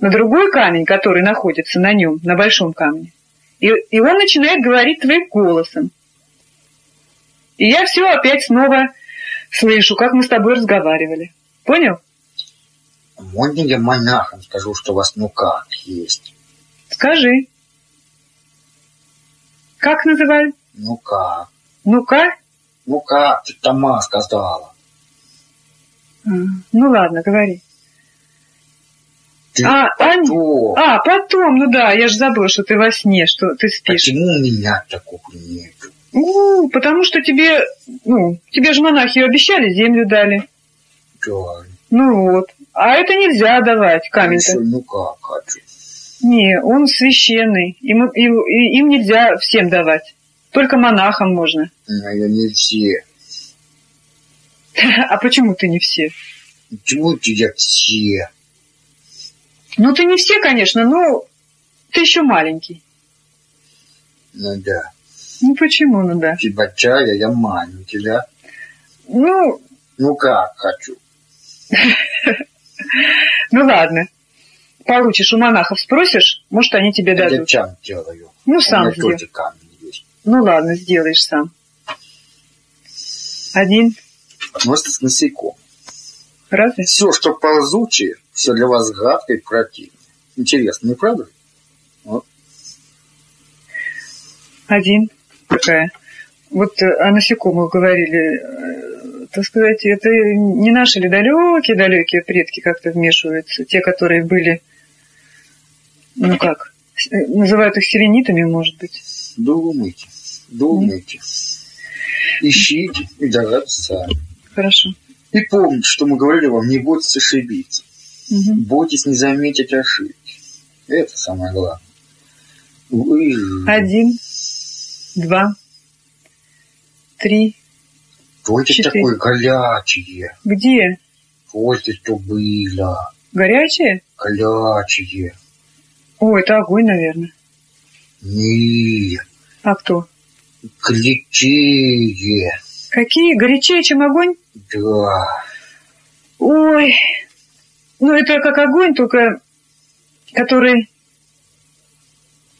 на другой камень, который находится на нем, на большом камне. И, и он начинает говорить твоим голосом. И я все опять снова слышу, как мы с тобой разговаривали. Понял? Можно я монахам скажу, что у вас ну как есть? Скажи. Как называют? Ну как? Ну-ка? Ну как? Ты сама сказала. А, Ну ладно, говори. Ты А, Ань- кто? А, потом, ну да, я же забыла, что ты во сне, что ты спишь. Почему у меня такого нет? Ну, потому что тебе, ну, тебе же монахи обещали, землю дали. Да. Ну вот. А это нельзя давать, камень-то. Ну как хочу. Не, он священный. Им, и- и- им нельзя всем давать. Только монахам можно. Но я не все. <laughs> А почему ты не все? Почему ты я все? Ну, ты не все, конечно, но ты еще маленький. Ну да. Ну, почему, ну да? Большая, я маленький, да? Ну, Ну как хочу. <laughs> ну ладно. Получишь у монахов, спросишь, может, они тебе Я дадут. сам делаю. Ну, сам сделай. Ну ладно, сделаешь сам. Один. Относится с насекомым. Разве? Все, что ползучее, все для вас гадко и противно. Интересно, не правда? ли? Один. Такая. Вот э, о насекомых говорили, э, так сказать, это не наши ли далекие-далекие предки как-то вмешиваются, те, которые были, ну как, э, называют их селенитами, может быть. Думайте, думайте. Ищите и догадайтесь сами. Хорошо. И помните, что мы говорили вам, не бойтесь ошибиться. Мгм. Бойтесь не заметить ошибки. Это самое главное. Вы... Один, два, три. Что это четыре. такое горячее? Где? Что это что было? Горячие? Горячее. О, это огонь, наверное. Не, А кто? горячее. Какие? Горячее, чем огонь? Да. Ой, ну это как огонь, только который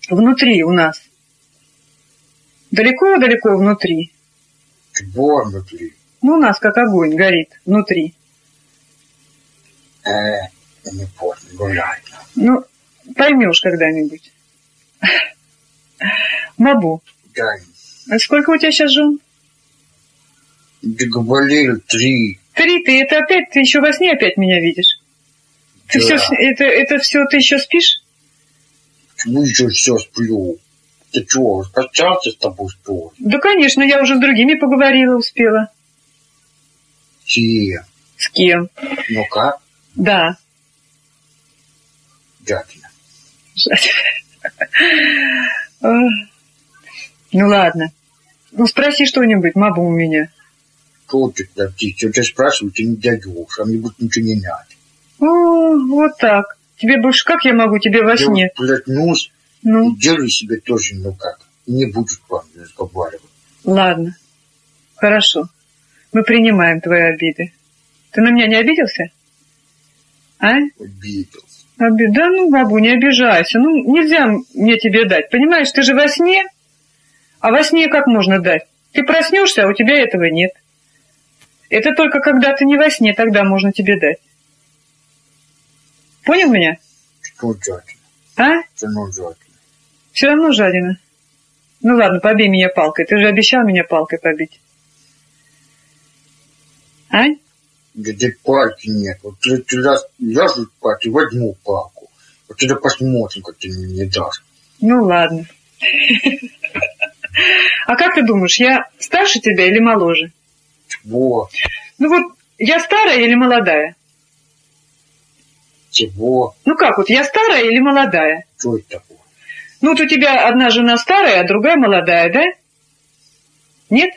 внутри у нас. Далеко-далеко внутри. Чего внутри? Ну, у нас как огонь горит внутри. Э, я не понял, ну ладно. Ну, поймешь когда-нибудь. <laughs> Мабу, Да, а сколько у тебя сейчас жен? говорил три. Три, ты это опять, ты еще во сне опять меня видишь. Ты Да. все, это, это все, ты еще спишь? Почему еще все сплю? Ты что, скачался с тобой, что ли? Да, конечно, я уже с другими поговорила, успела. Все. С кем? Ну как? Да. А, Ну ладно. Ну спроси что-нибудь, мабу у меня. Что ты тогда птица? Я тебя спрашиваю, ты не даешь, а мне будет ничего не надо. О, вот так. Тебе больше как я могу тебе во Я сне? вот проснусь Ну, и делаю себе тоже, ну как, не буду с вами разговаривать. ладно. Хорошо. Мы принимаем твои обиды. Ты на меня не обиделся? А? Обиделся. Оби- Да ну, бабу, не обижайся. Ну, нельзя мне тебе дать. Понимаешь, ты же во сне. А во сне как можно дать? Ты проснешься, а у тебя этого нет. Это только когда ты не во сне, тогда можно тебе дать. Понял меня? Что дятина? А? Что ну? Все равно жадина. Ну ладно, побей меня палкой. Ты же обещал меня палкой побить. А? Где пальки нет. Вот ты, ты раз ляжу спать и возьму палку. Вот тогда посмотрим, как ты мне не дашь. Ну ладно. А как ты думаешь, я старше тебя или моложе? Чего? Ну вот, я старая или молодая? Чего? Ну как вот, я старая или молодая? Что это? Ну вот у тебя одна жена старая, а другая молодая, да? Нет?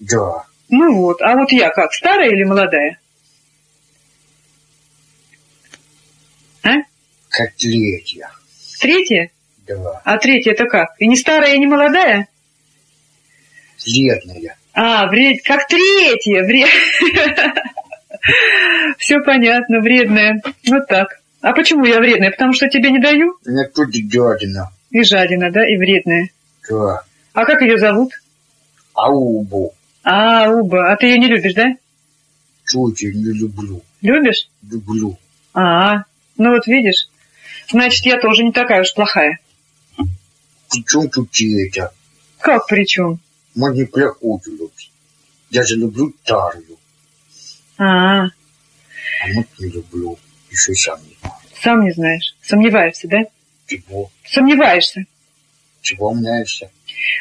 Да. Ну вот, а вот я как, старая или молодая? А? Как третья. Третья? Да. А третья это как? И не старая, и не молодая? Вредная. А, вред... как третья, вред... <laughs> Все понятно, вредная. Вот так. А почему я вредная? Потому что тебе не даю? Она тут дядина. И жадина, да, и вредная. Да. А как ее зовут? Аубу. А, Уба. А ты ее не любишь, да? Чуть не люблю. Любишь? Люблю. А, ну вот видишь. Значит, я тоже не такая уж плохая. Причем тут это? Как причем? Мы не плохую любить. Я же люблю старую. А, А вот не люблю. Еще сам не знаю. Сам не знаешь. Сомневаешься, да? Чего? Сомневаешься. Чего умняешься?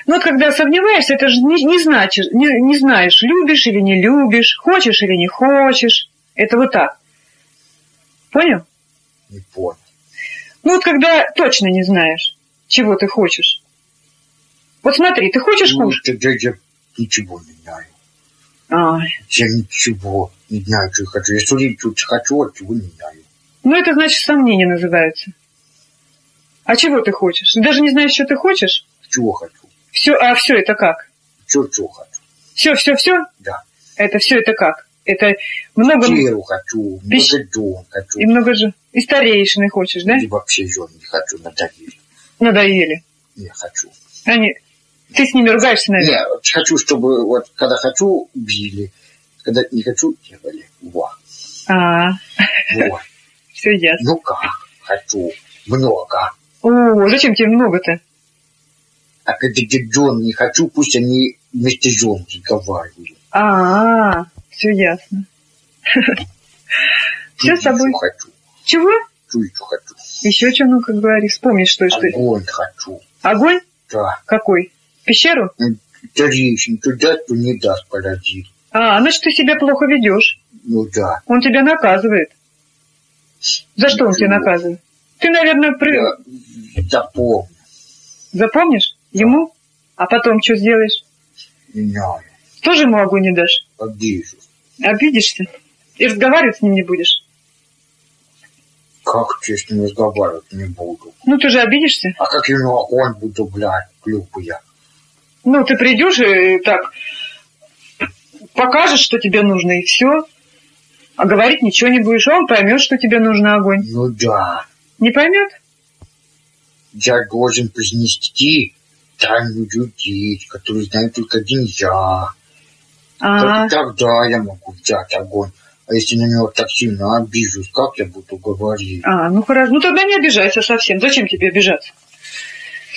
Ну, вот когда сомневаешься, это же не, не, значит, не, не знаешь, любишь или не любишь, хочешь или не хочешь. Это вот так. Понял? Не понял. Ну, вот когда точно не знаешь, чего ты хочешь. Вот смотри, ты хочешь Ну, кушать? тогда я ничего не знаю. Ай, Я ничего не знаю, что я хочу. Я что хочу, а чего не знаю. Ну, это значит сомнения называются. А чего ты хочешь? Даже не знаешь, что ты хочешь? Чего хочу? Все, а все это как? Чего, чего хочу? Все, все, все? Да. Это все это как? Это много... Квартиру хочу, Пищ- многодом хочу. И много же... И старейшины хочешь, да? И вообще жен не хочу, надоели. Надоели. Не хочу. Они... Ты с ними ругаешься, наверное? Не, вот хочу, чтобы вот когда хочу, били. Когда не хочу, делали. Во. А, Вот. Все ясно. Ну как? Хочу. Много. О, зачем тебе много-то? А когда жен не хочу, пусть они вместе жен разговаривают. А, все ясно. <laughs> Все с тобой. Хочу. Чего? Еще хочу? Еще что, ну-ка говори, вспомни, что что. Огонь хочу. Огонь? Да. Какой? Пещеру? Старейшин туда, то не даст паразит. А, значит, ты себя плохо ведешь. Ну да. Он тебя наказывает. За что он тебя наказывает? Ты, наверное, при... Я запомню. запомнишь ему? А потом что сделаешь? Не знаю. Тоже ему огонь не дашь? Обижу. Обидишься? И разговаривать с ним не будешь? Как честно разговаривать не буду. Ну, ты же обидишься. А как я ему огонь буду, блядь, глупая. Ну, ты придешь и так покажешь, что тебе нужно, и все. А говорить ничего не будешь, а он поймет, что тебе нужно огонь. Ну да. Не поймет? Я должен произнести тайну людей, которые знают только один я. А, Только тогда я могу взять огонь. А если на него так сильно обижусь, как я буду говорить? а, ну хорошо. Ну тогда не обижайся совсем. Зачем тебе обижаться?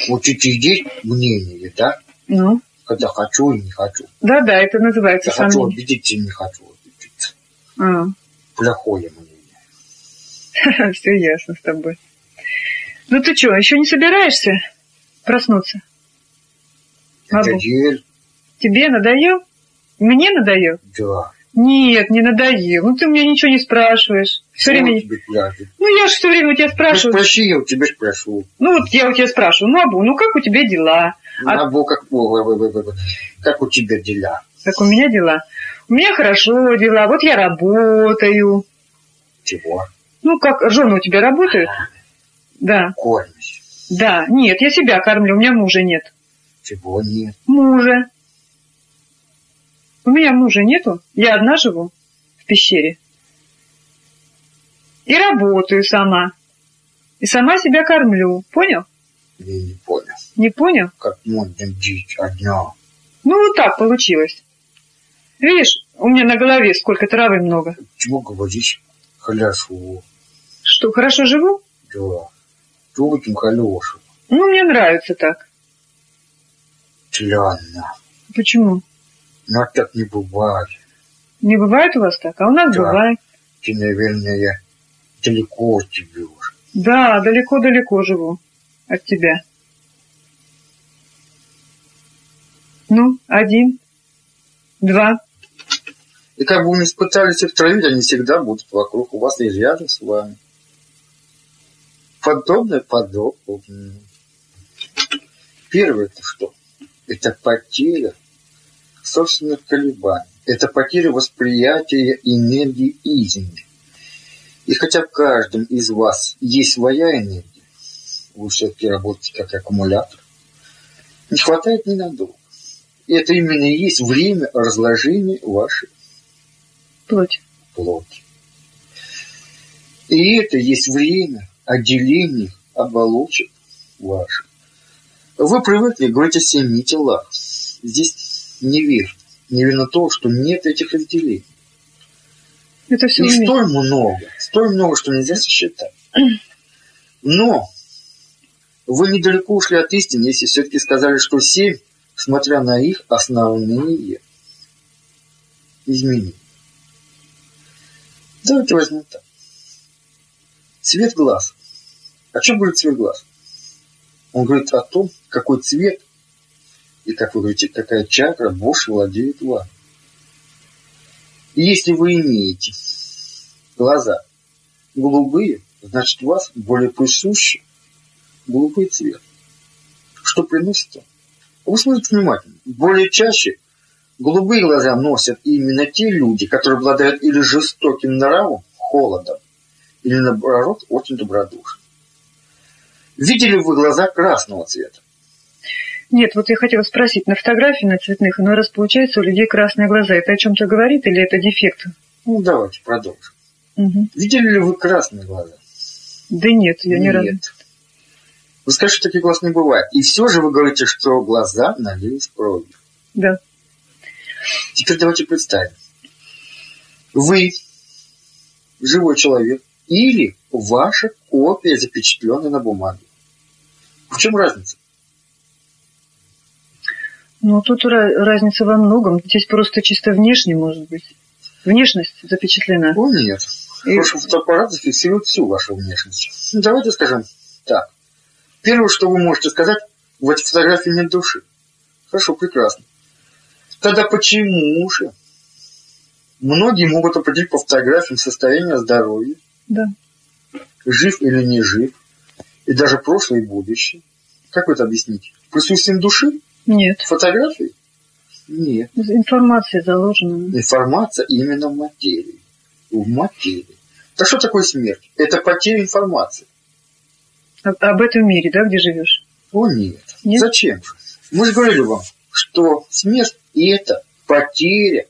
Вот эти есть мнение, да? Ну, Когда хочу и не хочу. да-да, это называется Я хочу обидеться и не хочу. А, Плохое мнение. <laughs> все ясно с тобой. Ну ты что, еще не собираешься проснуться? Надоел? Тебе надоел? Мне надоел? Да. Нет, не надоел. Ну ты у меня ничего не спрашиваешь. Все Чего время... тебе пляжет? Ну я же все время у тебя Ну, спрашиваю. спроси, я у тебя спрошу. Ну вот я у тебя спрашиваю, ну Абу, ну как у тебя дела? Ну, А- Абу, как, как у тебя дела? Как у меня дела? У меня хорошо дела, вот я работаю. Чего? Ну как, жены у тебя работают? Да, Кормишь? да. Нет, я себя кормлю, у меня мужа нет. Чего нет? Мужа. У меня мужа нету, я одна живу в пещере. И работаю сама. И сама себя кормлю. Понял? Я не понял. Не понял? Как можно жить одна? Ну, вот так получилось. Видишь, у меня на голове сколько травы много. Чего говоришь? Хорошо. Что, хорошо живу? Да. Что в этом хорошего? Ну, мне нравится так. Странно. Почему? Но так не бывает. Не бывает у вас так? А у нас Да. бывает. Ты, наверное, далеко живешь. Да, далеко-далеко живу от тебя. Ну, один, два. И как бы вы не пытались их травить, они всегда будут вокруг. У вас и рядом с вами. Подобное подобное. Первое это что? Это потеря собственных колебаний. Это потеря восприятия энергии извне. И хотя в каждом из вас есть своя энергия, вы все-таки работаете как аккумулятор, не хватает ненадолго. И это именно и есть время разложения вашей Плоть. плоти. И это есть время отделения оболочек ваших. Вы привыкли говорить о семи телах. Здесь неверно. Неверно то, что нет этих разделений. Это все вместе. столь много, столь много, что нельзя сосчитать. Но вы недалеко ушли от истины, если все-таки сказали, что семь, смотря на их основные изменения. Давайте возьмем так. Цвет глаз. О чем говорит цвет глаз? Он говорит о том, какой цвет и, как вы говорите, какая чакра больше владеет вами. И если вы имеете глаза голубые, значит у вас более присущий голубой цвет. Что приносит он? Вы смотрите внимательно. Более чаще голубые глаза носят именно те люди, которые обладают или жестоким нравом, холодом, или наоборот очень добродушным. Видели вы глаза красного цвета? Нет, вот я хотела спросить, на фотографии на цветных иной раз получается у людей красные глаза. Это о чем-то говорит или это дефект? Ну, давайте продолжим. Мгм. Видели ли вы красные глаза? Да нет, я ни разу. Нет. Вы скажете, таких глаз не бывает. И все же вы говорите, что глаза налились кровью. Да. Теперь давайте представим. Вы живой человек или ваша копия, запечатленная на бумаге. В чем разница? Ну, тут разница во многом. Здесь просто чисто внешне, может быть. Внешность запечатлена. О, нет. И- Хороший фотоаппарат зафиксирует всю вашу внешность. Ну, Давайте скажем так. Первое, что вы можете сказать, в этой фотографии нет души. Хорошо, прекрасно. Тогда почему же многие могут определить по фотографиям состояние здоровья, Да. жив или не жив, и даже прошлое и будущее? Как вы это объясните? Присутствием души? Нет. Фотографии? Нет. Информация заложена. Информация именно в материи. В материи. Так что такое смерть? Это потеря информации. Об, об этом мире, да, где живешь? О нет. Нет? Зачем же? Мы же говорили вам, что смерть – это потеря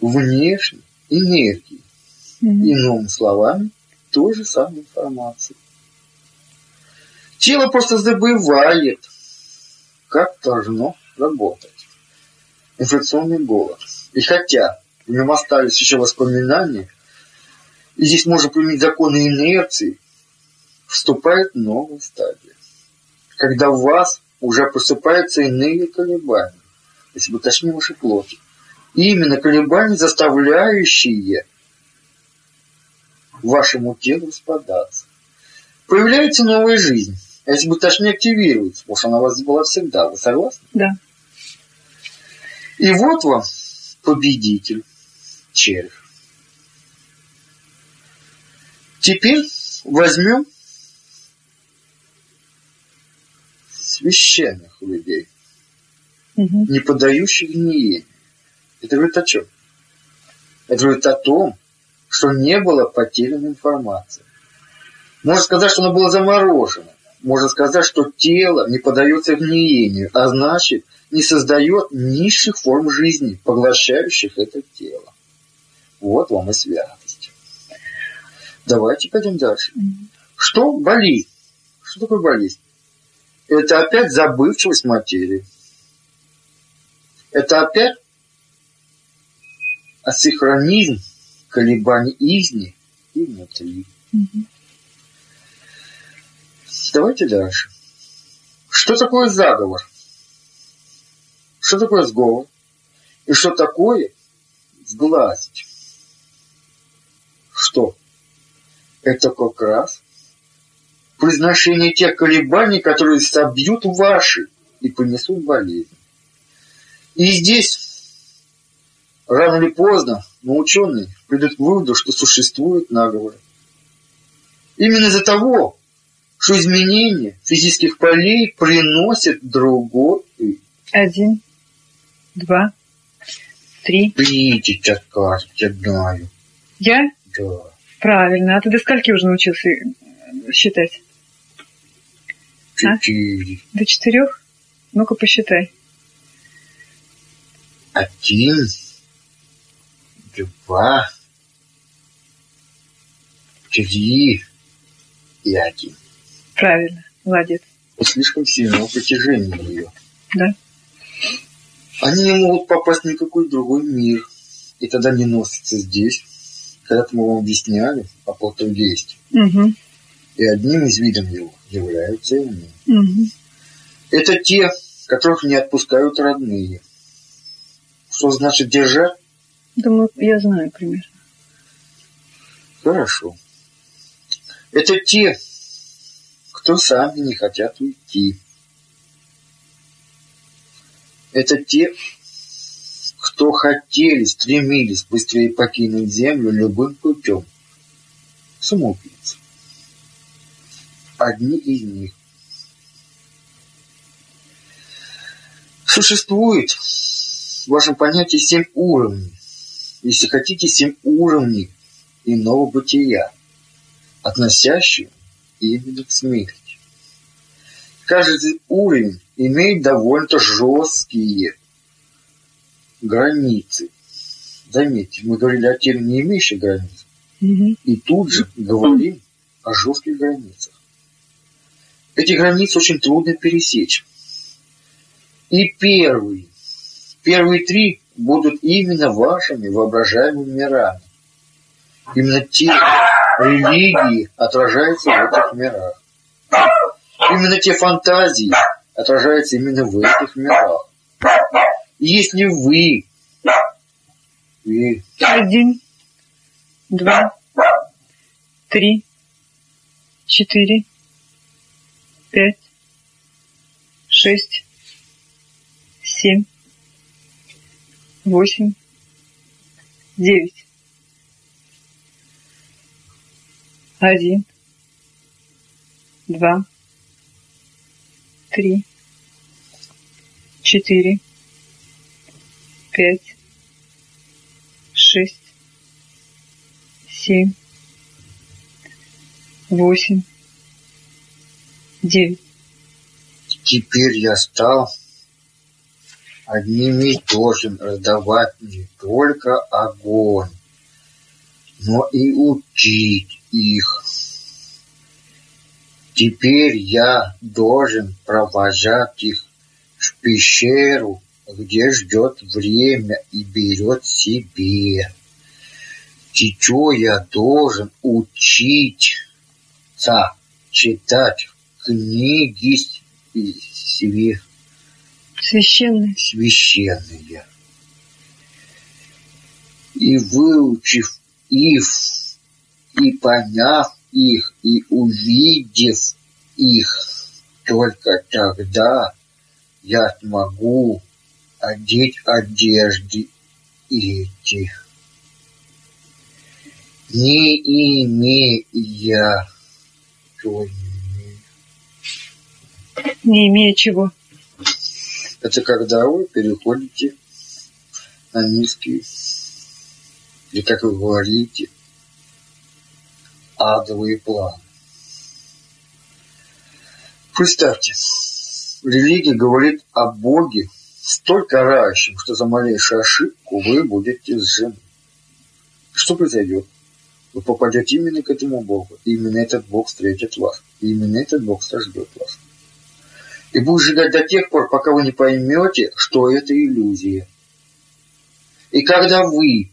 внешней энергии. Иными словами, той же самой информации. Тело просто забывает, как должно работать. Инфляционный голод. И хотя в нем остались еще воспоминания, и здесь можно применить законы инерции, вступает новая стадия. Когда вас уже просыпаются иные колебания, если бы точнее вашей плоти. И именно колебания, заставляющие вашему телу распадаться. Появляется новая жизнь. А если бы точнее активируется, потому что она у вас была всегда. Вы согласны? Да. И вот вам победитель, червь. Теперь возьмем священных людей, Мгм. не подающих гниению. Это говорит о чем? Это говорит о том, что не было потеряна информации. Можно сказать, что она была заморожена. Можно сказать, что тело не поддается гниению, а значит, не создает низших форм жизни, поглощающих это тело. Вот вам и святость. Давайте пойдем дальше. Что болезнь? Что такое болезнь? Это опять забывчивость материи. Это опять асинхронизм колебаний изни и внутри. Мгм. Давайте дальше. Что такое заговор? Что такое сговор? И что такое сглазить? Что? Это как раз произношение тех колебаний, которые собьют ваши и принесут болезнь. И здесь, рано или поздно, но ученые придут к выводу, что существуют наговоры. Именно из-за того, что изменение физических полей приносит другой Один, два, три. Видите, кажется, знаю. Я? Да. Правильно. А ты до скольки уже научился считать? А? Четыре. До четырех? Ну-ка посчитай. Один. Два. Три. И один. Правильно. Молодец. Слишком сильного притяжения ее. Да. Они не могут попасть в никакой другой мир. И тогда не носятся здесь. Когда-то мы вам объясняли о полтергейсте. Угу. И одним из видов его являются и. Угу. Это те, которых не отпускают родные. Что значит держать? Думаю, я знаю примерно. Хорошо. Это те, кто сами не хотят уйти. Это те, кто хотели, стремились быстрее покинуть землю любым путем. Самоубийцы. Одни из них. Существует в вашем понятии семь уровней. Если хотите, семь уровней иного бытия, относящих именно к смерти. Каждый уровень имеет довольно жесткие границы. Заметьте, мы говорили о теме не имеющих границ. Угу. И тут же говорим о жестких границах. Эти границы очень трудно пересечь. И первые, первые три будут именно вашими воображаемыми мирами. Именно те религии отражаются в этих мирах. Именно те фантазии отражаются именно в этих мирах. И если вы, вы Один, два, три, четыре, пять, шесть, семь, восемь, девять. Один, два, три, четыре, пять, шесть, семь, восемь, девять. теперь я стал одним и должен раздавать не только огонь, но и учить их. Теперь я должен провожать их в пещеру, где ждет время и берет себе. Чего я должен учиться читать книги себе Священный. священные. И выучив их, и поняв их, и увидев их, только тогда я смогу одеть одежды эти. Не имея, имея. Не имея чего. Это когда вы переходите на низкий, или как вы говорите, адовые планы. Представьте, религия говорит о Боге столь карающем, что за малейшую ошибку вы будете сжены. Что произойдет? Вы попадете именно к этому Богу. И именно этот Бог встретит вас. И именно этот Бог сождет вас. И будет сжигать до тех пор, пока вы не поймете, что это иллюзия. И когда вы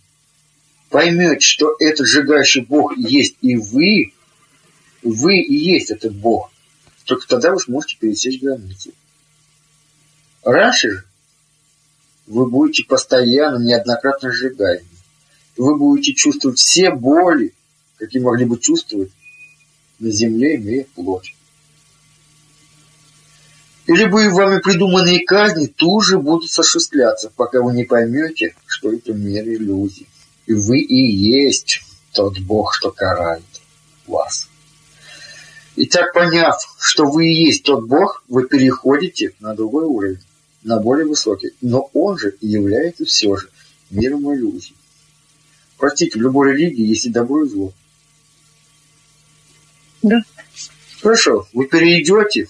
поймете, что этот сжигающий Бог есть и вы, вы и есть этот Бог, только тогда вы сможете пересечь границу. Раньше же вы будете постоянно, неоднократно сжигаемы. Вы будете чувствовать все боли, какие могли бы чувствовать на земле, имея плоть. И любые вами придуманные казни тут же будут осуществляться, пока вы не поймете, что это мир иллюзий. И вы и есть тот Бог, что карает вас. И так поняв, что вы и есть тот Бог, вы переходите на другой уровень, на более высокий. Но он же и является все же миром иллюзий. Простите, в любой религии есть и добро, и зло. Да. Хорошо, вы перейдете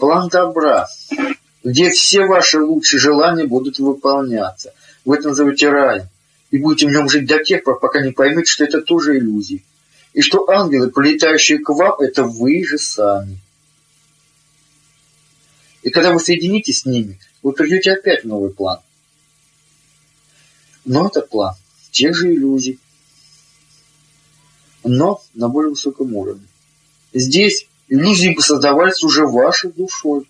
план добра, где все ваши лучшие желания будут выполняться. Вы это назовете раем. И будете в нем жить до тех пор, пока не поймете, что это тоже иллюзии. И что ангелы, прилетающие к вам, это вы же сами. И когда вы соединитесь с ними, вы придете опять в новый план. Но это план тех же иллюзий, но на более высоком уровне. Здесь иллюзии создавались уже вашей душой.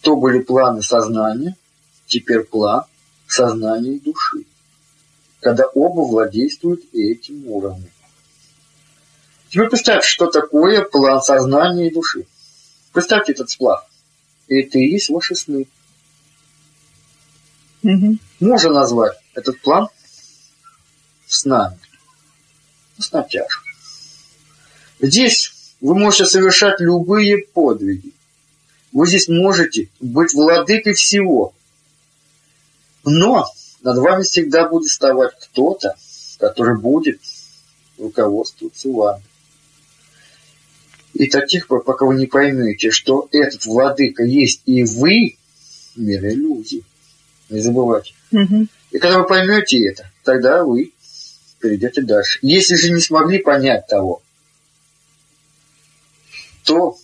То были планы сознания, теперь план сознания и души, когда оба владействуют этим уровнем. Теперь представьте, что такое план сознания и души. Представьте этот сплав. Это и есть ваши сны. Угу. Можно назвать этот план снами. Ну, с натяжкой. Здесь вы можете совершать любые подвиги. Вы здесь можете быть владыкой всего. Но над вами всегда будет вставать кто-то, который будет руководствоваться вами. И до тех пор, пока вы не поймете, что этот владыка есть и вы, мир иллюзий. Не забывайте. Угу. И когда вы поймете это, тогда вы перейдете дальше. Если же не смогли понять того, то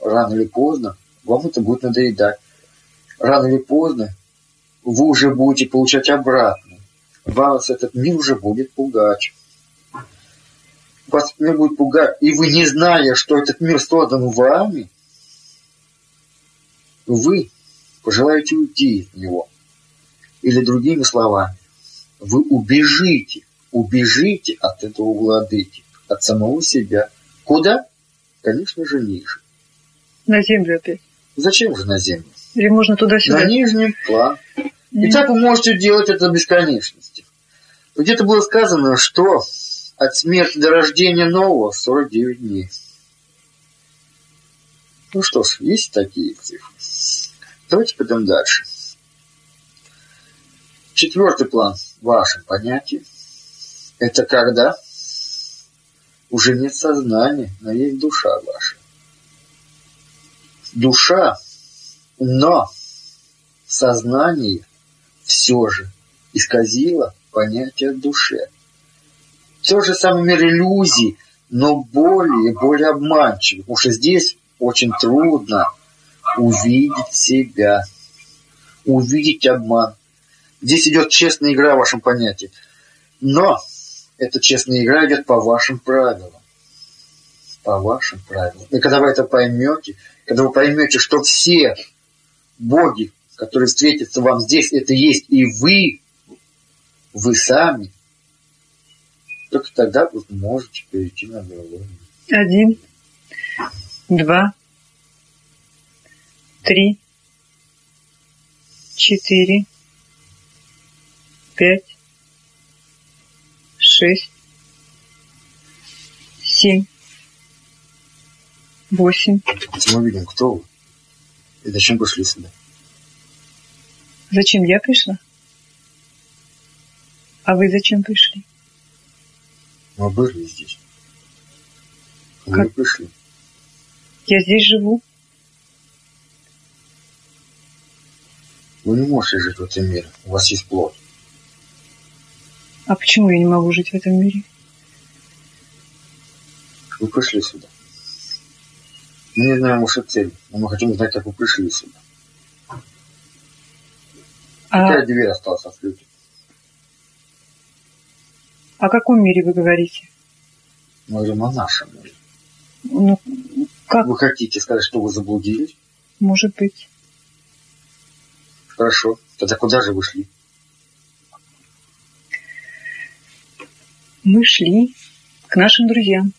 рано или поздно вам это будет надоедать. Рано или поздно вы уже будете получать обратно. Вас этот мир уже будет пугать. Вас мир будет пугать. И вы, не зная, что этот мир создан вами, вы пожелаете уйти от него. Или другими словами, вы убежите, убежите от этого владыки, от самого себя. Куда? Конечно же, ниже. На землю опять. Зачем же на землю? Или можно туда-сюда? На нижний план. И так вы можете делать это до бесконечности. Где-то было сказано, что от смерти до рождения нового 49 дней. Ну что ж, есть такие цифры. Давайте пойдем дальше. Четвертый план в вашем понятии – это когда уже нет сознания, но есть душа ваша. Душа, но сознание все же исказило понятие о душе. То же самое мир иллюзий, но более, более обманчивый, потому здесь очень трудно увидеть себя, увидеть обман. Здесь идет честная игра в вашем понятии. Но эта честная игра идет по вашим правилам. По вашим правилам. И когда вы это поймете, когда вы поймете, что все боги, которые встретятся вам здесь, это есть и вы, вы сами, только тогда вы можете перейти на другой. Один, два, три, четыре, пять, шесть, семь, восемь. Мы видим, кто вы и зачем пришли сюда. Зачем я пришла? А вы зачем пришли? Мы были здесь. Вы Как? пришли. Я здесь живу. Вы не можете жить в этом мире. У вас есть плоть. А почему я не могу жить в этом мире? Вы пришли сюда. Мы не знаем вашей цели, но мы хотим знать, как вы пришли сюда. А Какая дверь осталась открытой? о каком мире вы говорите? Мы говорим о нашем мире. Ну, как Вы хотите сказать, что вы заблудились? может быть? Хорошо. Тогда куда же вы шли? Мы шли к нашим друзьям.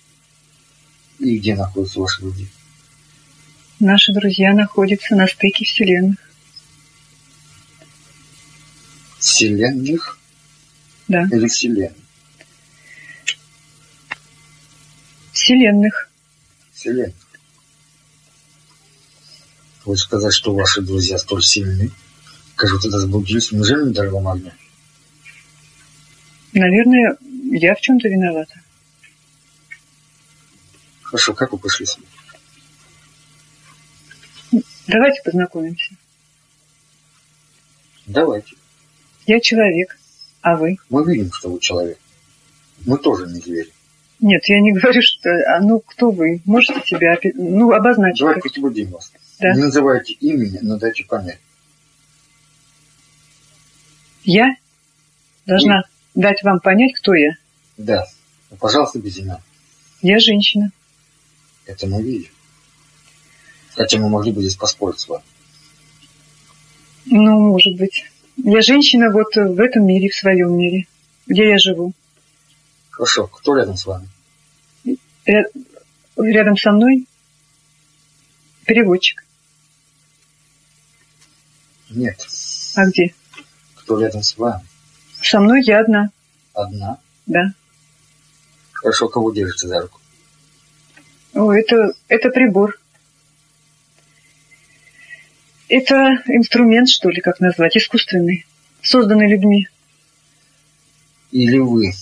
И где находятся ваши люди? Наши друзья находятся на стыке вселенных. Вселенных Да, или вселенных? вселенных. Вселенных. Вы сказать, что ваши друзья столь сильны? Скажу, тогда заблудились. Неужели не дали вам огня? Наверное, я в чем-то виновата. Хорошо, как вы пришли сюда? Давайте познакомимся. Давайте. Я человек, а вы? Мы видим, что вы человек. Мы тоже не звери. Нет, я не говорю, что... А ну, кто вы? Можете себя ну, обозначить? Давайте разбудим вас. Да. Не называйте имени, но дайте понять. Я должна дать вам понять, кто я. Да. Ну, пожалуйста, без имен. Я женщина. Это мы видим. Хотя мы могли бы здесь поспорить с вами. Ну, может быть. Я женщина вот в этом мире, в своем мире, где я живу. Хорошо, кто рядом с вами? Ря- Рядом со мной переводчик. Нет. А где? Кто рядом с вами? Со мной я одна, Одна. да. Хорошо, кого держите за руку? О, это, это прибор. Это инструмент, что ли, как назвать, искусственный, созданный людьми. Или вы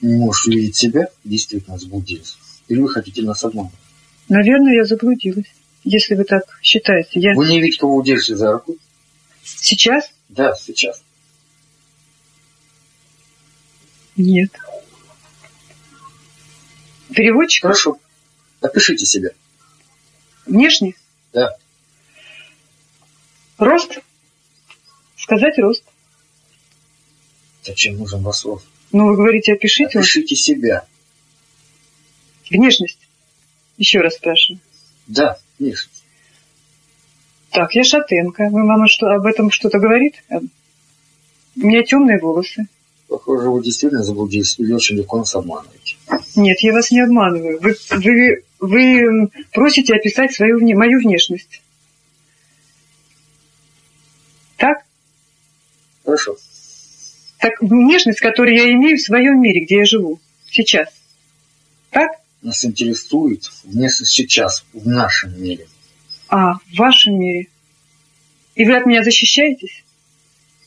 можете увидеть себя, действительно заблудились? Или вы хотите нас обмануть? Наверное, я заблудилась, если вы так считаете. Я Вы не видите, кого вы держите за руку? сейчас? Да, сейчас. Нет. Переводчик? Хорошо. Опишите себя. Внешне? Да. Рост? Сказать рост. Зачем нужен вас рост? Ну, вы говорите, опишите. Опишите себя. Внешность. Еще раз спрашиваю. Да, внешность. Так, я шатенка. Вы, мама, что, об этом что-то говорит? У меня темные волосы. Похоже, вы действительно заблудились или очень легко нас обманываете. Нет, я вас не обманываю. Вы, вы, вы просите описать свою, мою внешность. Так? Хорошо. Так, внешность, которую я имею в своем мире, где я живу. Сейчас. Так? Нас интересует внешность сейчас, в нашем мире. А, в вашем мире. И вы от меня защищаетесь?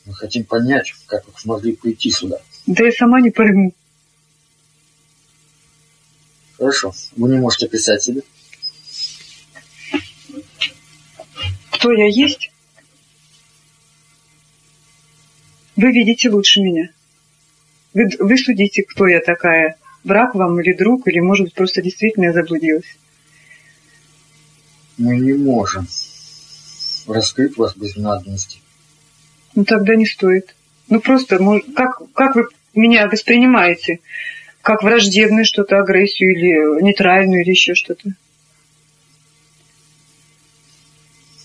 Мы хотим понять, как вы смогли прийти сюда. Да я сама не пойму. Хорошо. Вы не можете описать себя? Кто я есть? Вы видите лучше меня. Вы, вы судите, кто я такая. Враг вам или друг, или, может быть, просто действительно я заблудилась. Мы не можем раскрыть вас без надобности. Ну, тогда не стоит. Ну, просто, как, как вы меня воспринимаете? Как враждебную что-то, агрессию, или нейтральную, или еще что-то?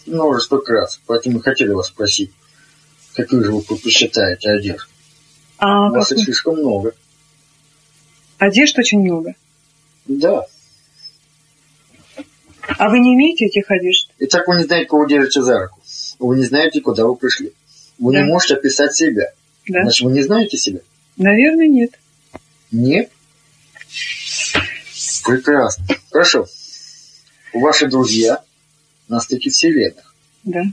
Множество раз. Поэтому мы хотели вас спросить, какую же вы предпочитаете одежду? А, У вас их слишком много. одежд очень много. Да. А вы не имеете этих одежд? Итак, вы не знаете, кого держите за руку. Вы не знаете, куда вы пришли. Вы Да. не можете описать себя. Да. Значит, вы не знаете себя? Наверное, нет. Нет? Прекрасно. Хорошо. Ваши друзья на стыке вселенных Да.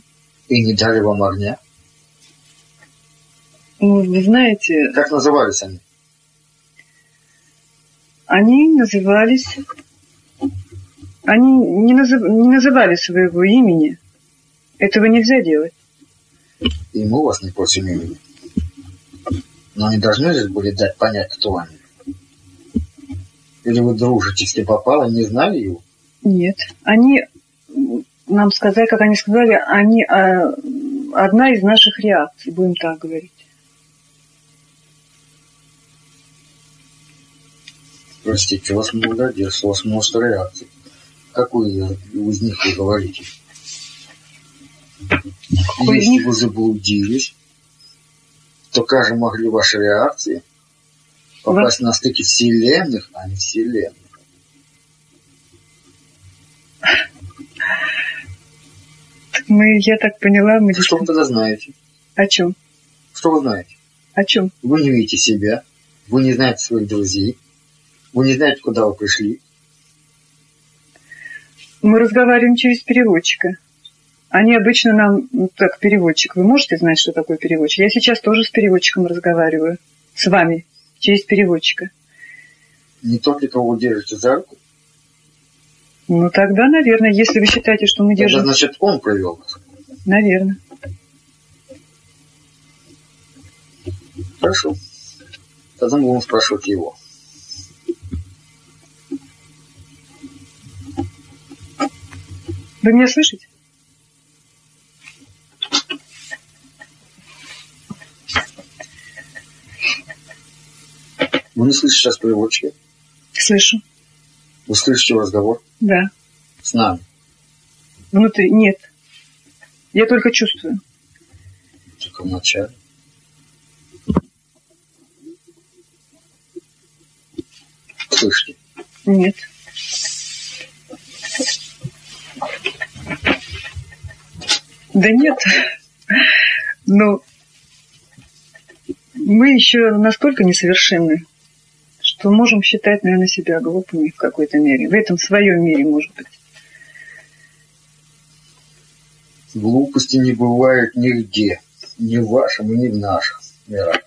и не дали вам огня. Ну, вы знаете, Как назывались они? Они назывались... Они не, назыв- не называли своего имени. Этого нельзя делать. И мы вас не просим имени. Но они должны же были дать понять, кто они. Или вы дружите с кем попало, не знали его? Нет. Они нам сказали, как они сказали, они а, одна из наших реакций, будем так говорить. Простите, у вас молодец, у вас множество реакций. Какую из них вы говорите? Какой Если них? вы заблудились, то как же могли ваши реакции попасть на стыки вселенных, а не вселенных? Мы, я так поняла, мы Что вы тогда знаете? О чем? Что вы знаете? О чем? Вы не видите себя, вы не знаете своих друзей, вы не знаете, куда вы пришли. Мы разговариваем через переводчика. Они обычно нам, ну, так, переводчик. Вы можете знать, что такое переводчик? Я сейчас тоже с переводчиком разговариваю. С вами. Через переводчика. Не тот ли, кого вы держите за руку? Ну, тогда, наверное, если вы считаете, что мы Это держим... значит, он провел вас. Наверное. Хорошо. Тогда мы будем спрашивать его. Вы меня слышите? Вы не слышите сейчас переводчика? Слышу. Вы слышите его разговор Да. с нами? Внутри. Нет. Я только чувствую. Только в начале. Слышите? Нет. Да нет. Но мы еще настолько несовершенны, что можем считать, наверное, себя глупыми в какой-то мере. В этом своем мире, может быть. Глупости не бывает нигде. Ни в вашем ни в наших мирах.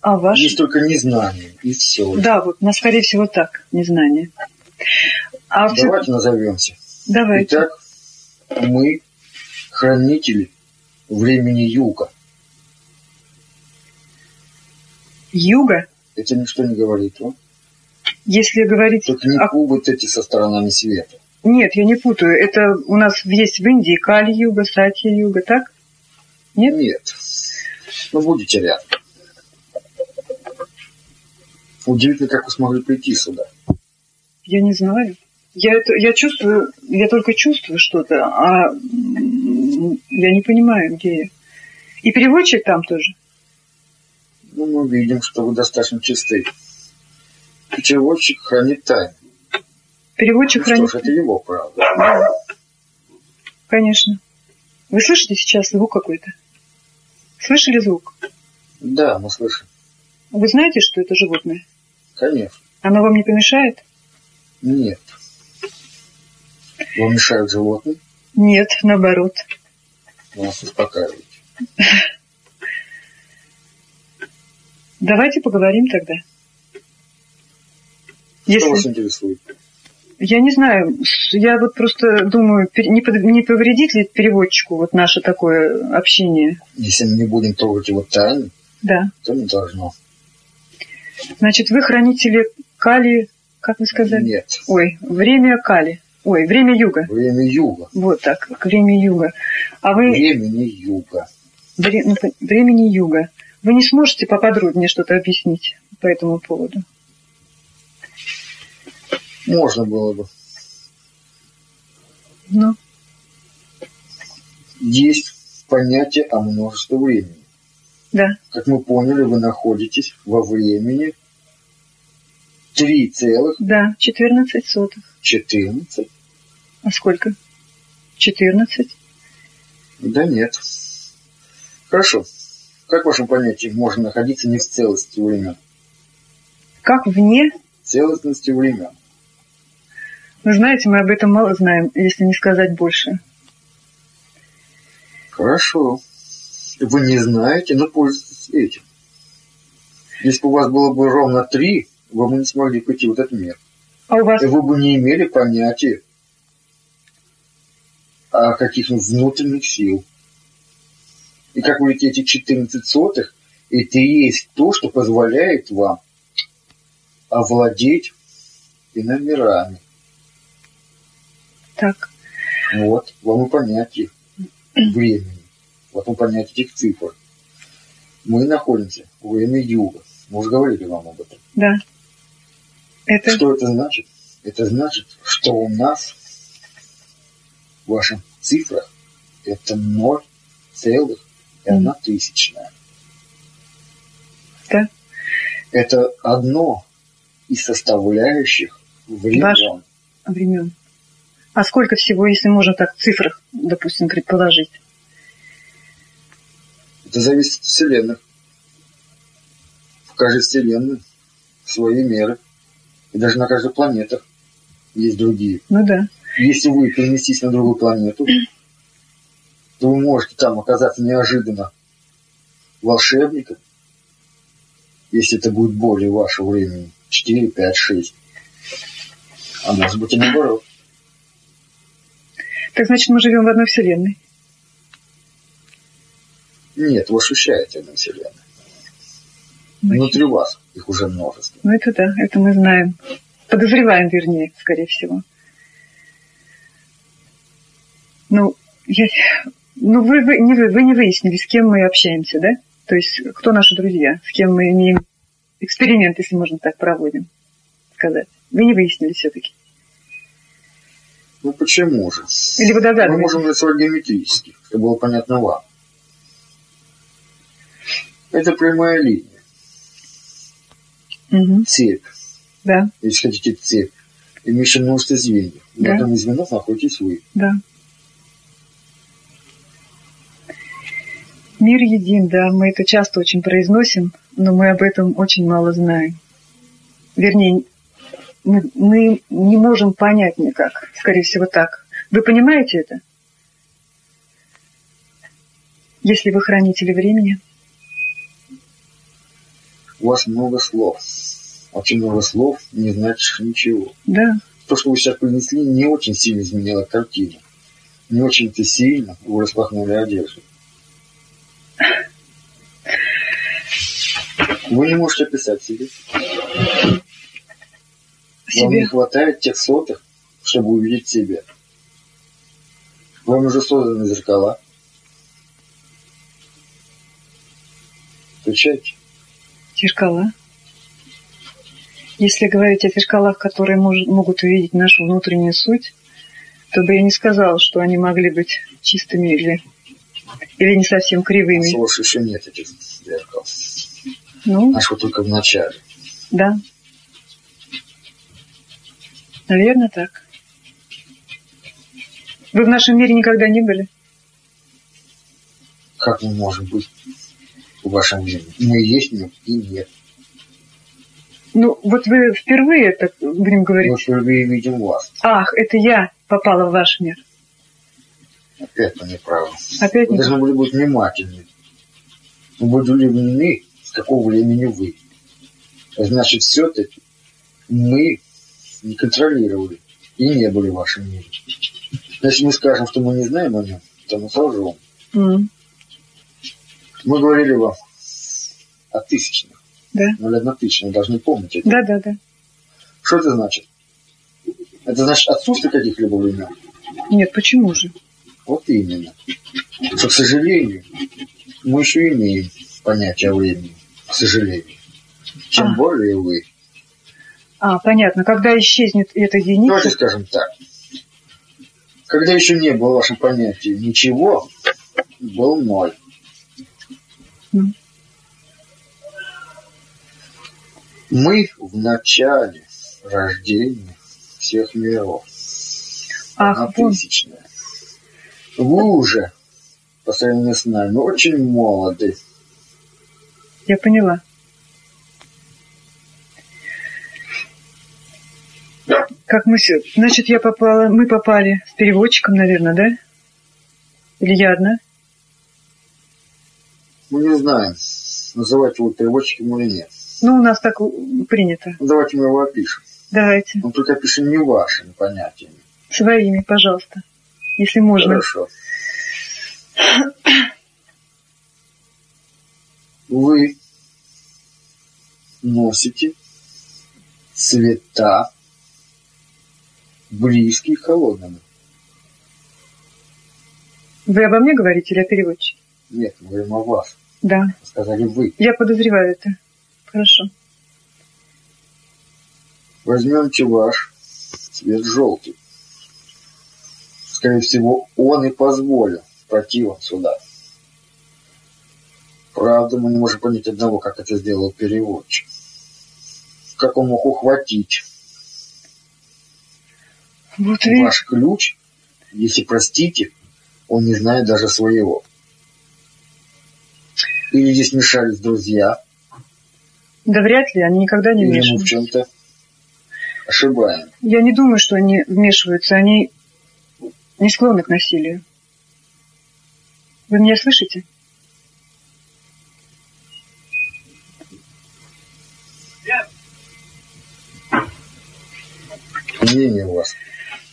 А ваш? Есть только незнание, и все. Да, вот, но скорее всего так, незнание. А Давайте назовемся. Давайте. Итак, мы хранители времени юга. Юга, Это ничто не говорит вам. Если говорить... Только не о- путайте со сторонами света. Нет, я не путаю. Это у нас есть в Индии Кали-юга, Сатья-юга, так? Нет? Нет. Ну, будете рядом. Удивительно, как вы смогли прийти сюда. Я не знаю. Я, это, я чувствую, я только чувствую что-то, а я не понимаю, где я. И переводчик там тоже. Ну, мы видим, что вы достаточно чисты. Переводчик хранит тайну. Переводчик хранит... что ж, это его право. Да. Конечно. Вы слышите сейчас звук какой-то? Слышали звук? Да, мы слышим. Вы знаете, что это животное? Конечно. Оно вам не помешает? Нет. Вам мешают животные, Нет, наоборот. вы нас успокаиваете. <laughs> Давайте поговорим тогда. Что вас Если... интересует? Я не знаю, я вот просто думаю, не, повредит ли переводчику вот наше такое общение? Если мы не будем трогать его тайны, Да. то не должно. Значит, вы хранители Кали, как вы сказали? Нет. Ой, время Кали. Ой, время Юга. Время юга. Вот так, время Юга. А вы Времени юга. вре- ну, времени Юга. Вы не сможете поподробнее что-то объяснить по этому поводу? Можно было бы. Ну, Есть понятие о множестве времени. да. Как мы поняли, вы находитесь во времени 3,14. Да, 14 сотых. А сколько? 14. Да нет. Хорошо. Как в вашем понятии можно находиться не в целости времен? Как вне? Целостности времен. Вы знаете, мы об этом мало знаем, если не сказать больше. Хорошо. Вы не знаете, но пользуйтесь этим. Если бы у вас было бы ровно три, вы бы не смогли пойти в этот мир. А у вас И вы бы не имели понятия о каких-нибудь внутренних сил. И как вы эти 14 сотых, это и есть то, что позволяет вам овладеть иными мирами. Так. Вот, вам и понятие времени. Вот вам понятие этих цифр. Мы находимся в время юга. Мы уже говорили вам об этом. Да. Это Что это значит? Это значит, что у нас в ваших цифрах это 0,1 тысячная. Да. Это одно из составляющих времен. времен. А сколько всего, если можно так в цифрах, допустим, предположить? Это зависит от вселенных. В каждой вселенной свои меры. И даже на каждой планете есть другие. Ну да. Если вы переместитесь на другую планету, то вы можете там оказаться неожиданно волшебником, если это будет более вашего времени, 4, 5, 6. А может быть и наоборот. Так значит, мы живем в одной вселенной. Нет, вы ощущаете одну вселенную. Внутри вас их уже множество. Ну это да, это мы знаем. Подозреваем, вернее, скорее всего. Ну, я... ну вы, вы, не вы, вы не выяснили, с кем мы общаемся, да? То есть, кто наши друзья, с кем мы имеем эксперимент, если можно так проводим, сказать. Вы не выяснили все-таки. Ну почему же? Или вы догадываетесь? Мы можем рисовать геометрически, чтобы было понятно вам. Это прямая линия. Угу. Цепь. Да, Если хотите цепь. И еще множество звеньев. В Да. одном из звенов находитесь вы. да. Мир един, да, мы это часто очень произносим, но мы об этом очень мало знаем. Вернее, мы, не можем понять никак, скорее всего так. Вы понимаете это? Если вы хранители времени? У вас много слов. Очень много слов, не значит ничего. Да, То, что вы сейчас принесли, не очень сильно изменило картину. Не очень-то сильно вы распахнули одежду. Вы не можете описать себе. Вам себе. не хватает тех сотых, чтобы увидеть себя. Вам уже созданы зеркала. Отвечайте. Зеркала. Если говорить о зеркалах, которые мож- могут увидеть нашу внутреннюю суть, то бы я не сказала, что они могли быть чистыми или, или не совсем кривыми. Вас еще нет этих зеркал. Ну, Аж вот только в начале. да. Наверное, так. Вы в нашем мире никогда не были? Как мы можем быть в вашем мире? Мы есть нем и нет. Ну, вот вы впервые, так будем говорить, Мы впервые видим вас. ах, это я попала в ваш мир. Опять мы неправы. Опять Вы не должны были быть внимательны. Мы были удивлены, с какого времени вы. Значит, все-таки мы не контролировали и не были в вашем мире. Если мы скажем, что мы не знаем о нем, то мы солжем. М, Мы говорили вам о тысячных, Да, ноль одна тысячная, должны помнить это. да, да, да. Что это значит? Это значит отсутствие каких-либо времен? Нет, почему же? Вот именно. Что, к сожалению, мы еще имеем понятие о времени. К сожалению. Чем А. более вы. А, понятно. Когда исчезнет эта Давайте единица, скажем так. Когда еще не было в вашем понятии ничего, был ноль. М. Мы в начале рождения всех миров. ах, тысячная. Вы уже, по сравнению с нами, очень молоды. я поняла. Как мы... Значит, я попала... Мы попали с переводчиком, наверное, да? Или я одна? Мы не знаем, называть его переводчиком или нет. Ну, у нас так принято. Ну, Давайте мы его опишем. Давайте. Но только опишем не вашими понятиями. Своими, пожалуйста. Если можно. Хорошо. Вы носите цвета близкие к холодному. Вы обо мне говорите или о переводчике? Нет, мы говорим о вас. Да. Сказали вы. Я подозреваю это. Хорошо. Возьмемте ваш цвет желтый. Скорее всего, он и позволил пройти вам сюда. Правда, мы не можем понять одного, как это сделал переводчик. Как он мог ухватить Вы... ваш ключ, если простите, он не знает даже своего. Или здесь мешались друзья, Да вряд ли, они никогда не или мы в чем-то ошибаем. Я не думаю, что они вмешиваются. Они не склонны к насилию. Вы меня слышите? Мнение у вас,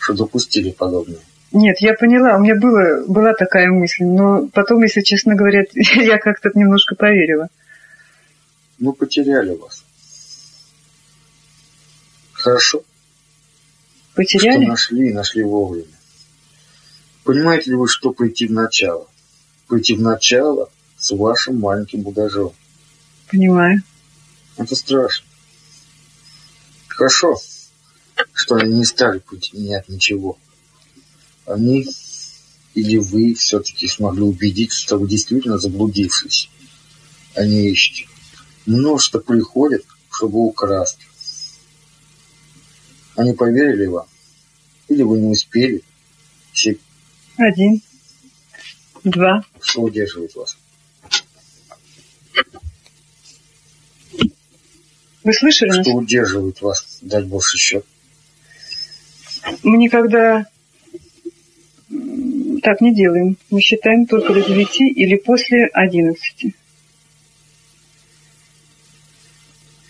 что допустили подобное. Нет, я поняла, у меня было, была такая мысль, но потом, если честно говоря, <laughs> я как-то немножко поверила. Мы потеряли вас. Хорошо, Потеряли? что нашли и нашли вовремя. Понимаете ли вы, что прийти в начало? Прийти в начало с вашим маленьким багажом. Понимаю. Это страшно. Хорошо, что они не стали менять ничего. Они или вы все-таки смогли убедить, что вы действительно заблудившись. Они ищете. Множество приходят, чтобы украсть. Они поверили вам? Или вы не успели? Все, Один. Два. что удерживает вас? Вы слышали нас? Что удерживает вас дать больше счет? Мы никогда так не делаем. Мы считаем только до девяти или после одиннадцати.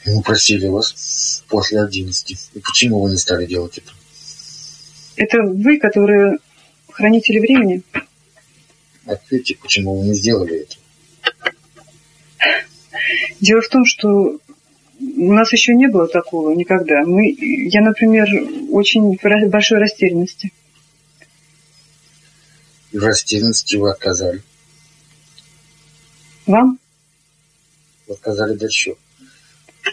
Мы просили вас после одиннадцати. И почему вы не стали делать это? Это вы, которые хранители времени? Ответьте, почему вы не сделали это? Дело в том, что у нас еще не было такого никогда. Мы, я, например, очень в большой растерянности. И в растерянности вы отказали. Вам? Вы отказали дать счет.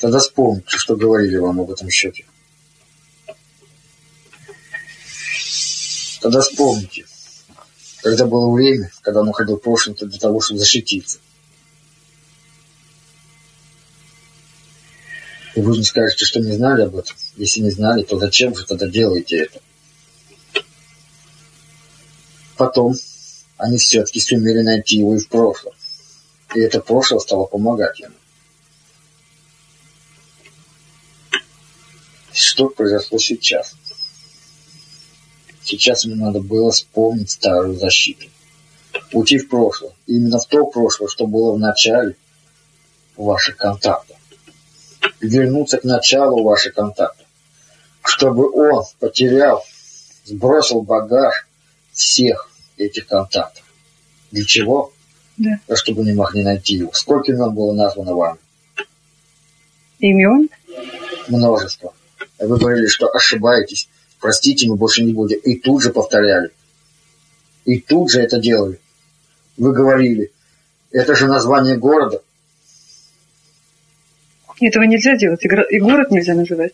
Тогда вспомните, что говорили вам об этом счете. Тогда вспомните, когда было время, когда он уходил в прошлое для того, чтобы защититься. И вы не скажете, что не знали об этом. Если не знали, то зачем же тогда делаете это? Потом они все-таки сумели найти его и в прошлом. И это прошлое стало помогать ему. Что произошло сейчас? Сейчас ему надо было вспомнить старую защиту. Уйти в прошлое. Именно в то прошлое, что было в начале ваших контактов. Вернуться к началу ваших контактов. Чтобы он потерял, сбросил багаж всех этих контактов. Для чего? Да. Чтобы не могли найти его. Сколько имен было названо вами? Имен? Множество. Вы говорили, что ошибаетесь. Простите, мы больше не будем. И тут же повторяли. И тут же это делали. Вы говорили, это же название города. Этого нельзя делать. И город нельзя называть.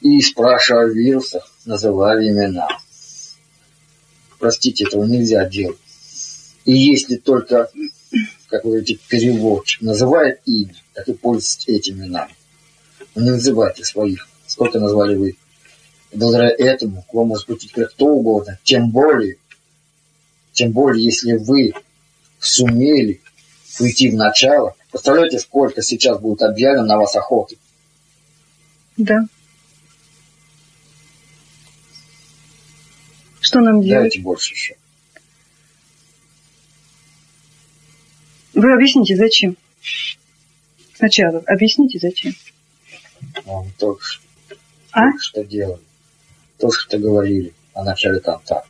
И, спрашивая о вирусах, называли имена. Простите, этого нельзя делать. И если только, как вы говорите, переводчик называет имя, так и пользуйтесь этими именами. Но не называйте своих. Сколько назвали вы? Благодаря этому к вам может прийти кто угодно. Тем более, тем более, если вы сумели прийти в начало. Представляете, сколько сейчас будет объявлено на вас охоты? Да. Что нам делать? Давайте больше еще. Вы объясните, зачем? Сначала объясните, зачем. А мы только что, А? только что делали. То, что говорили о начале контакта.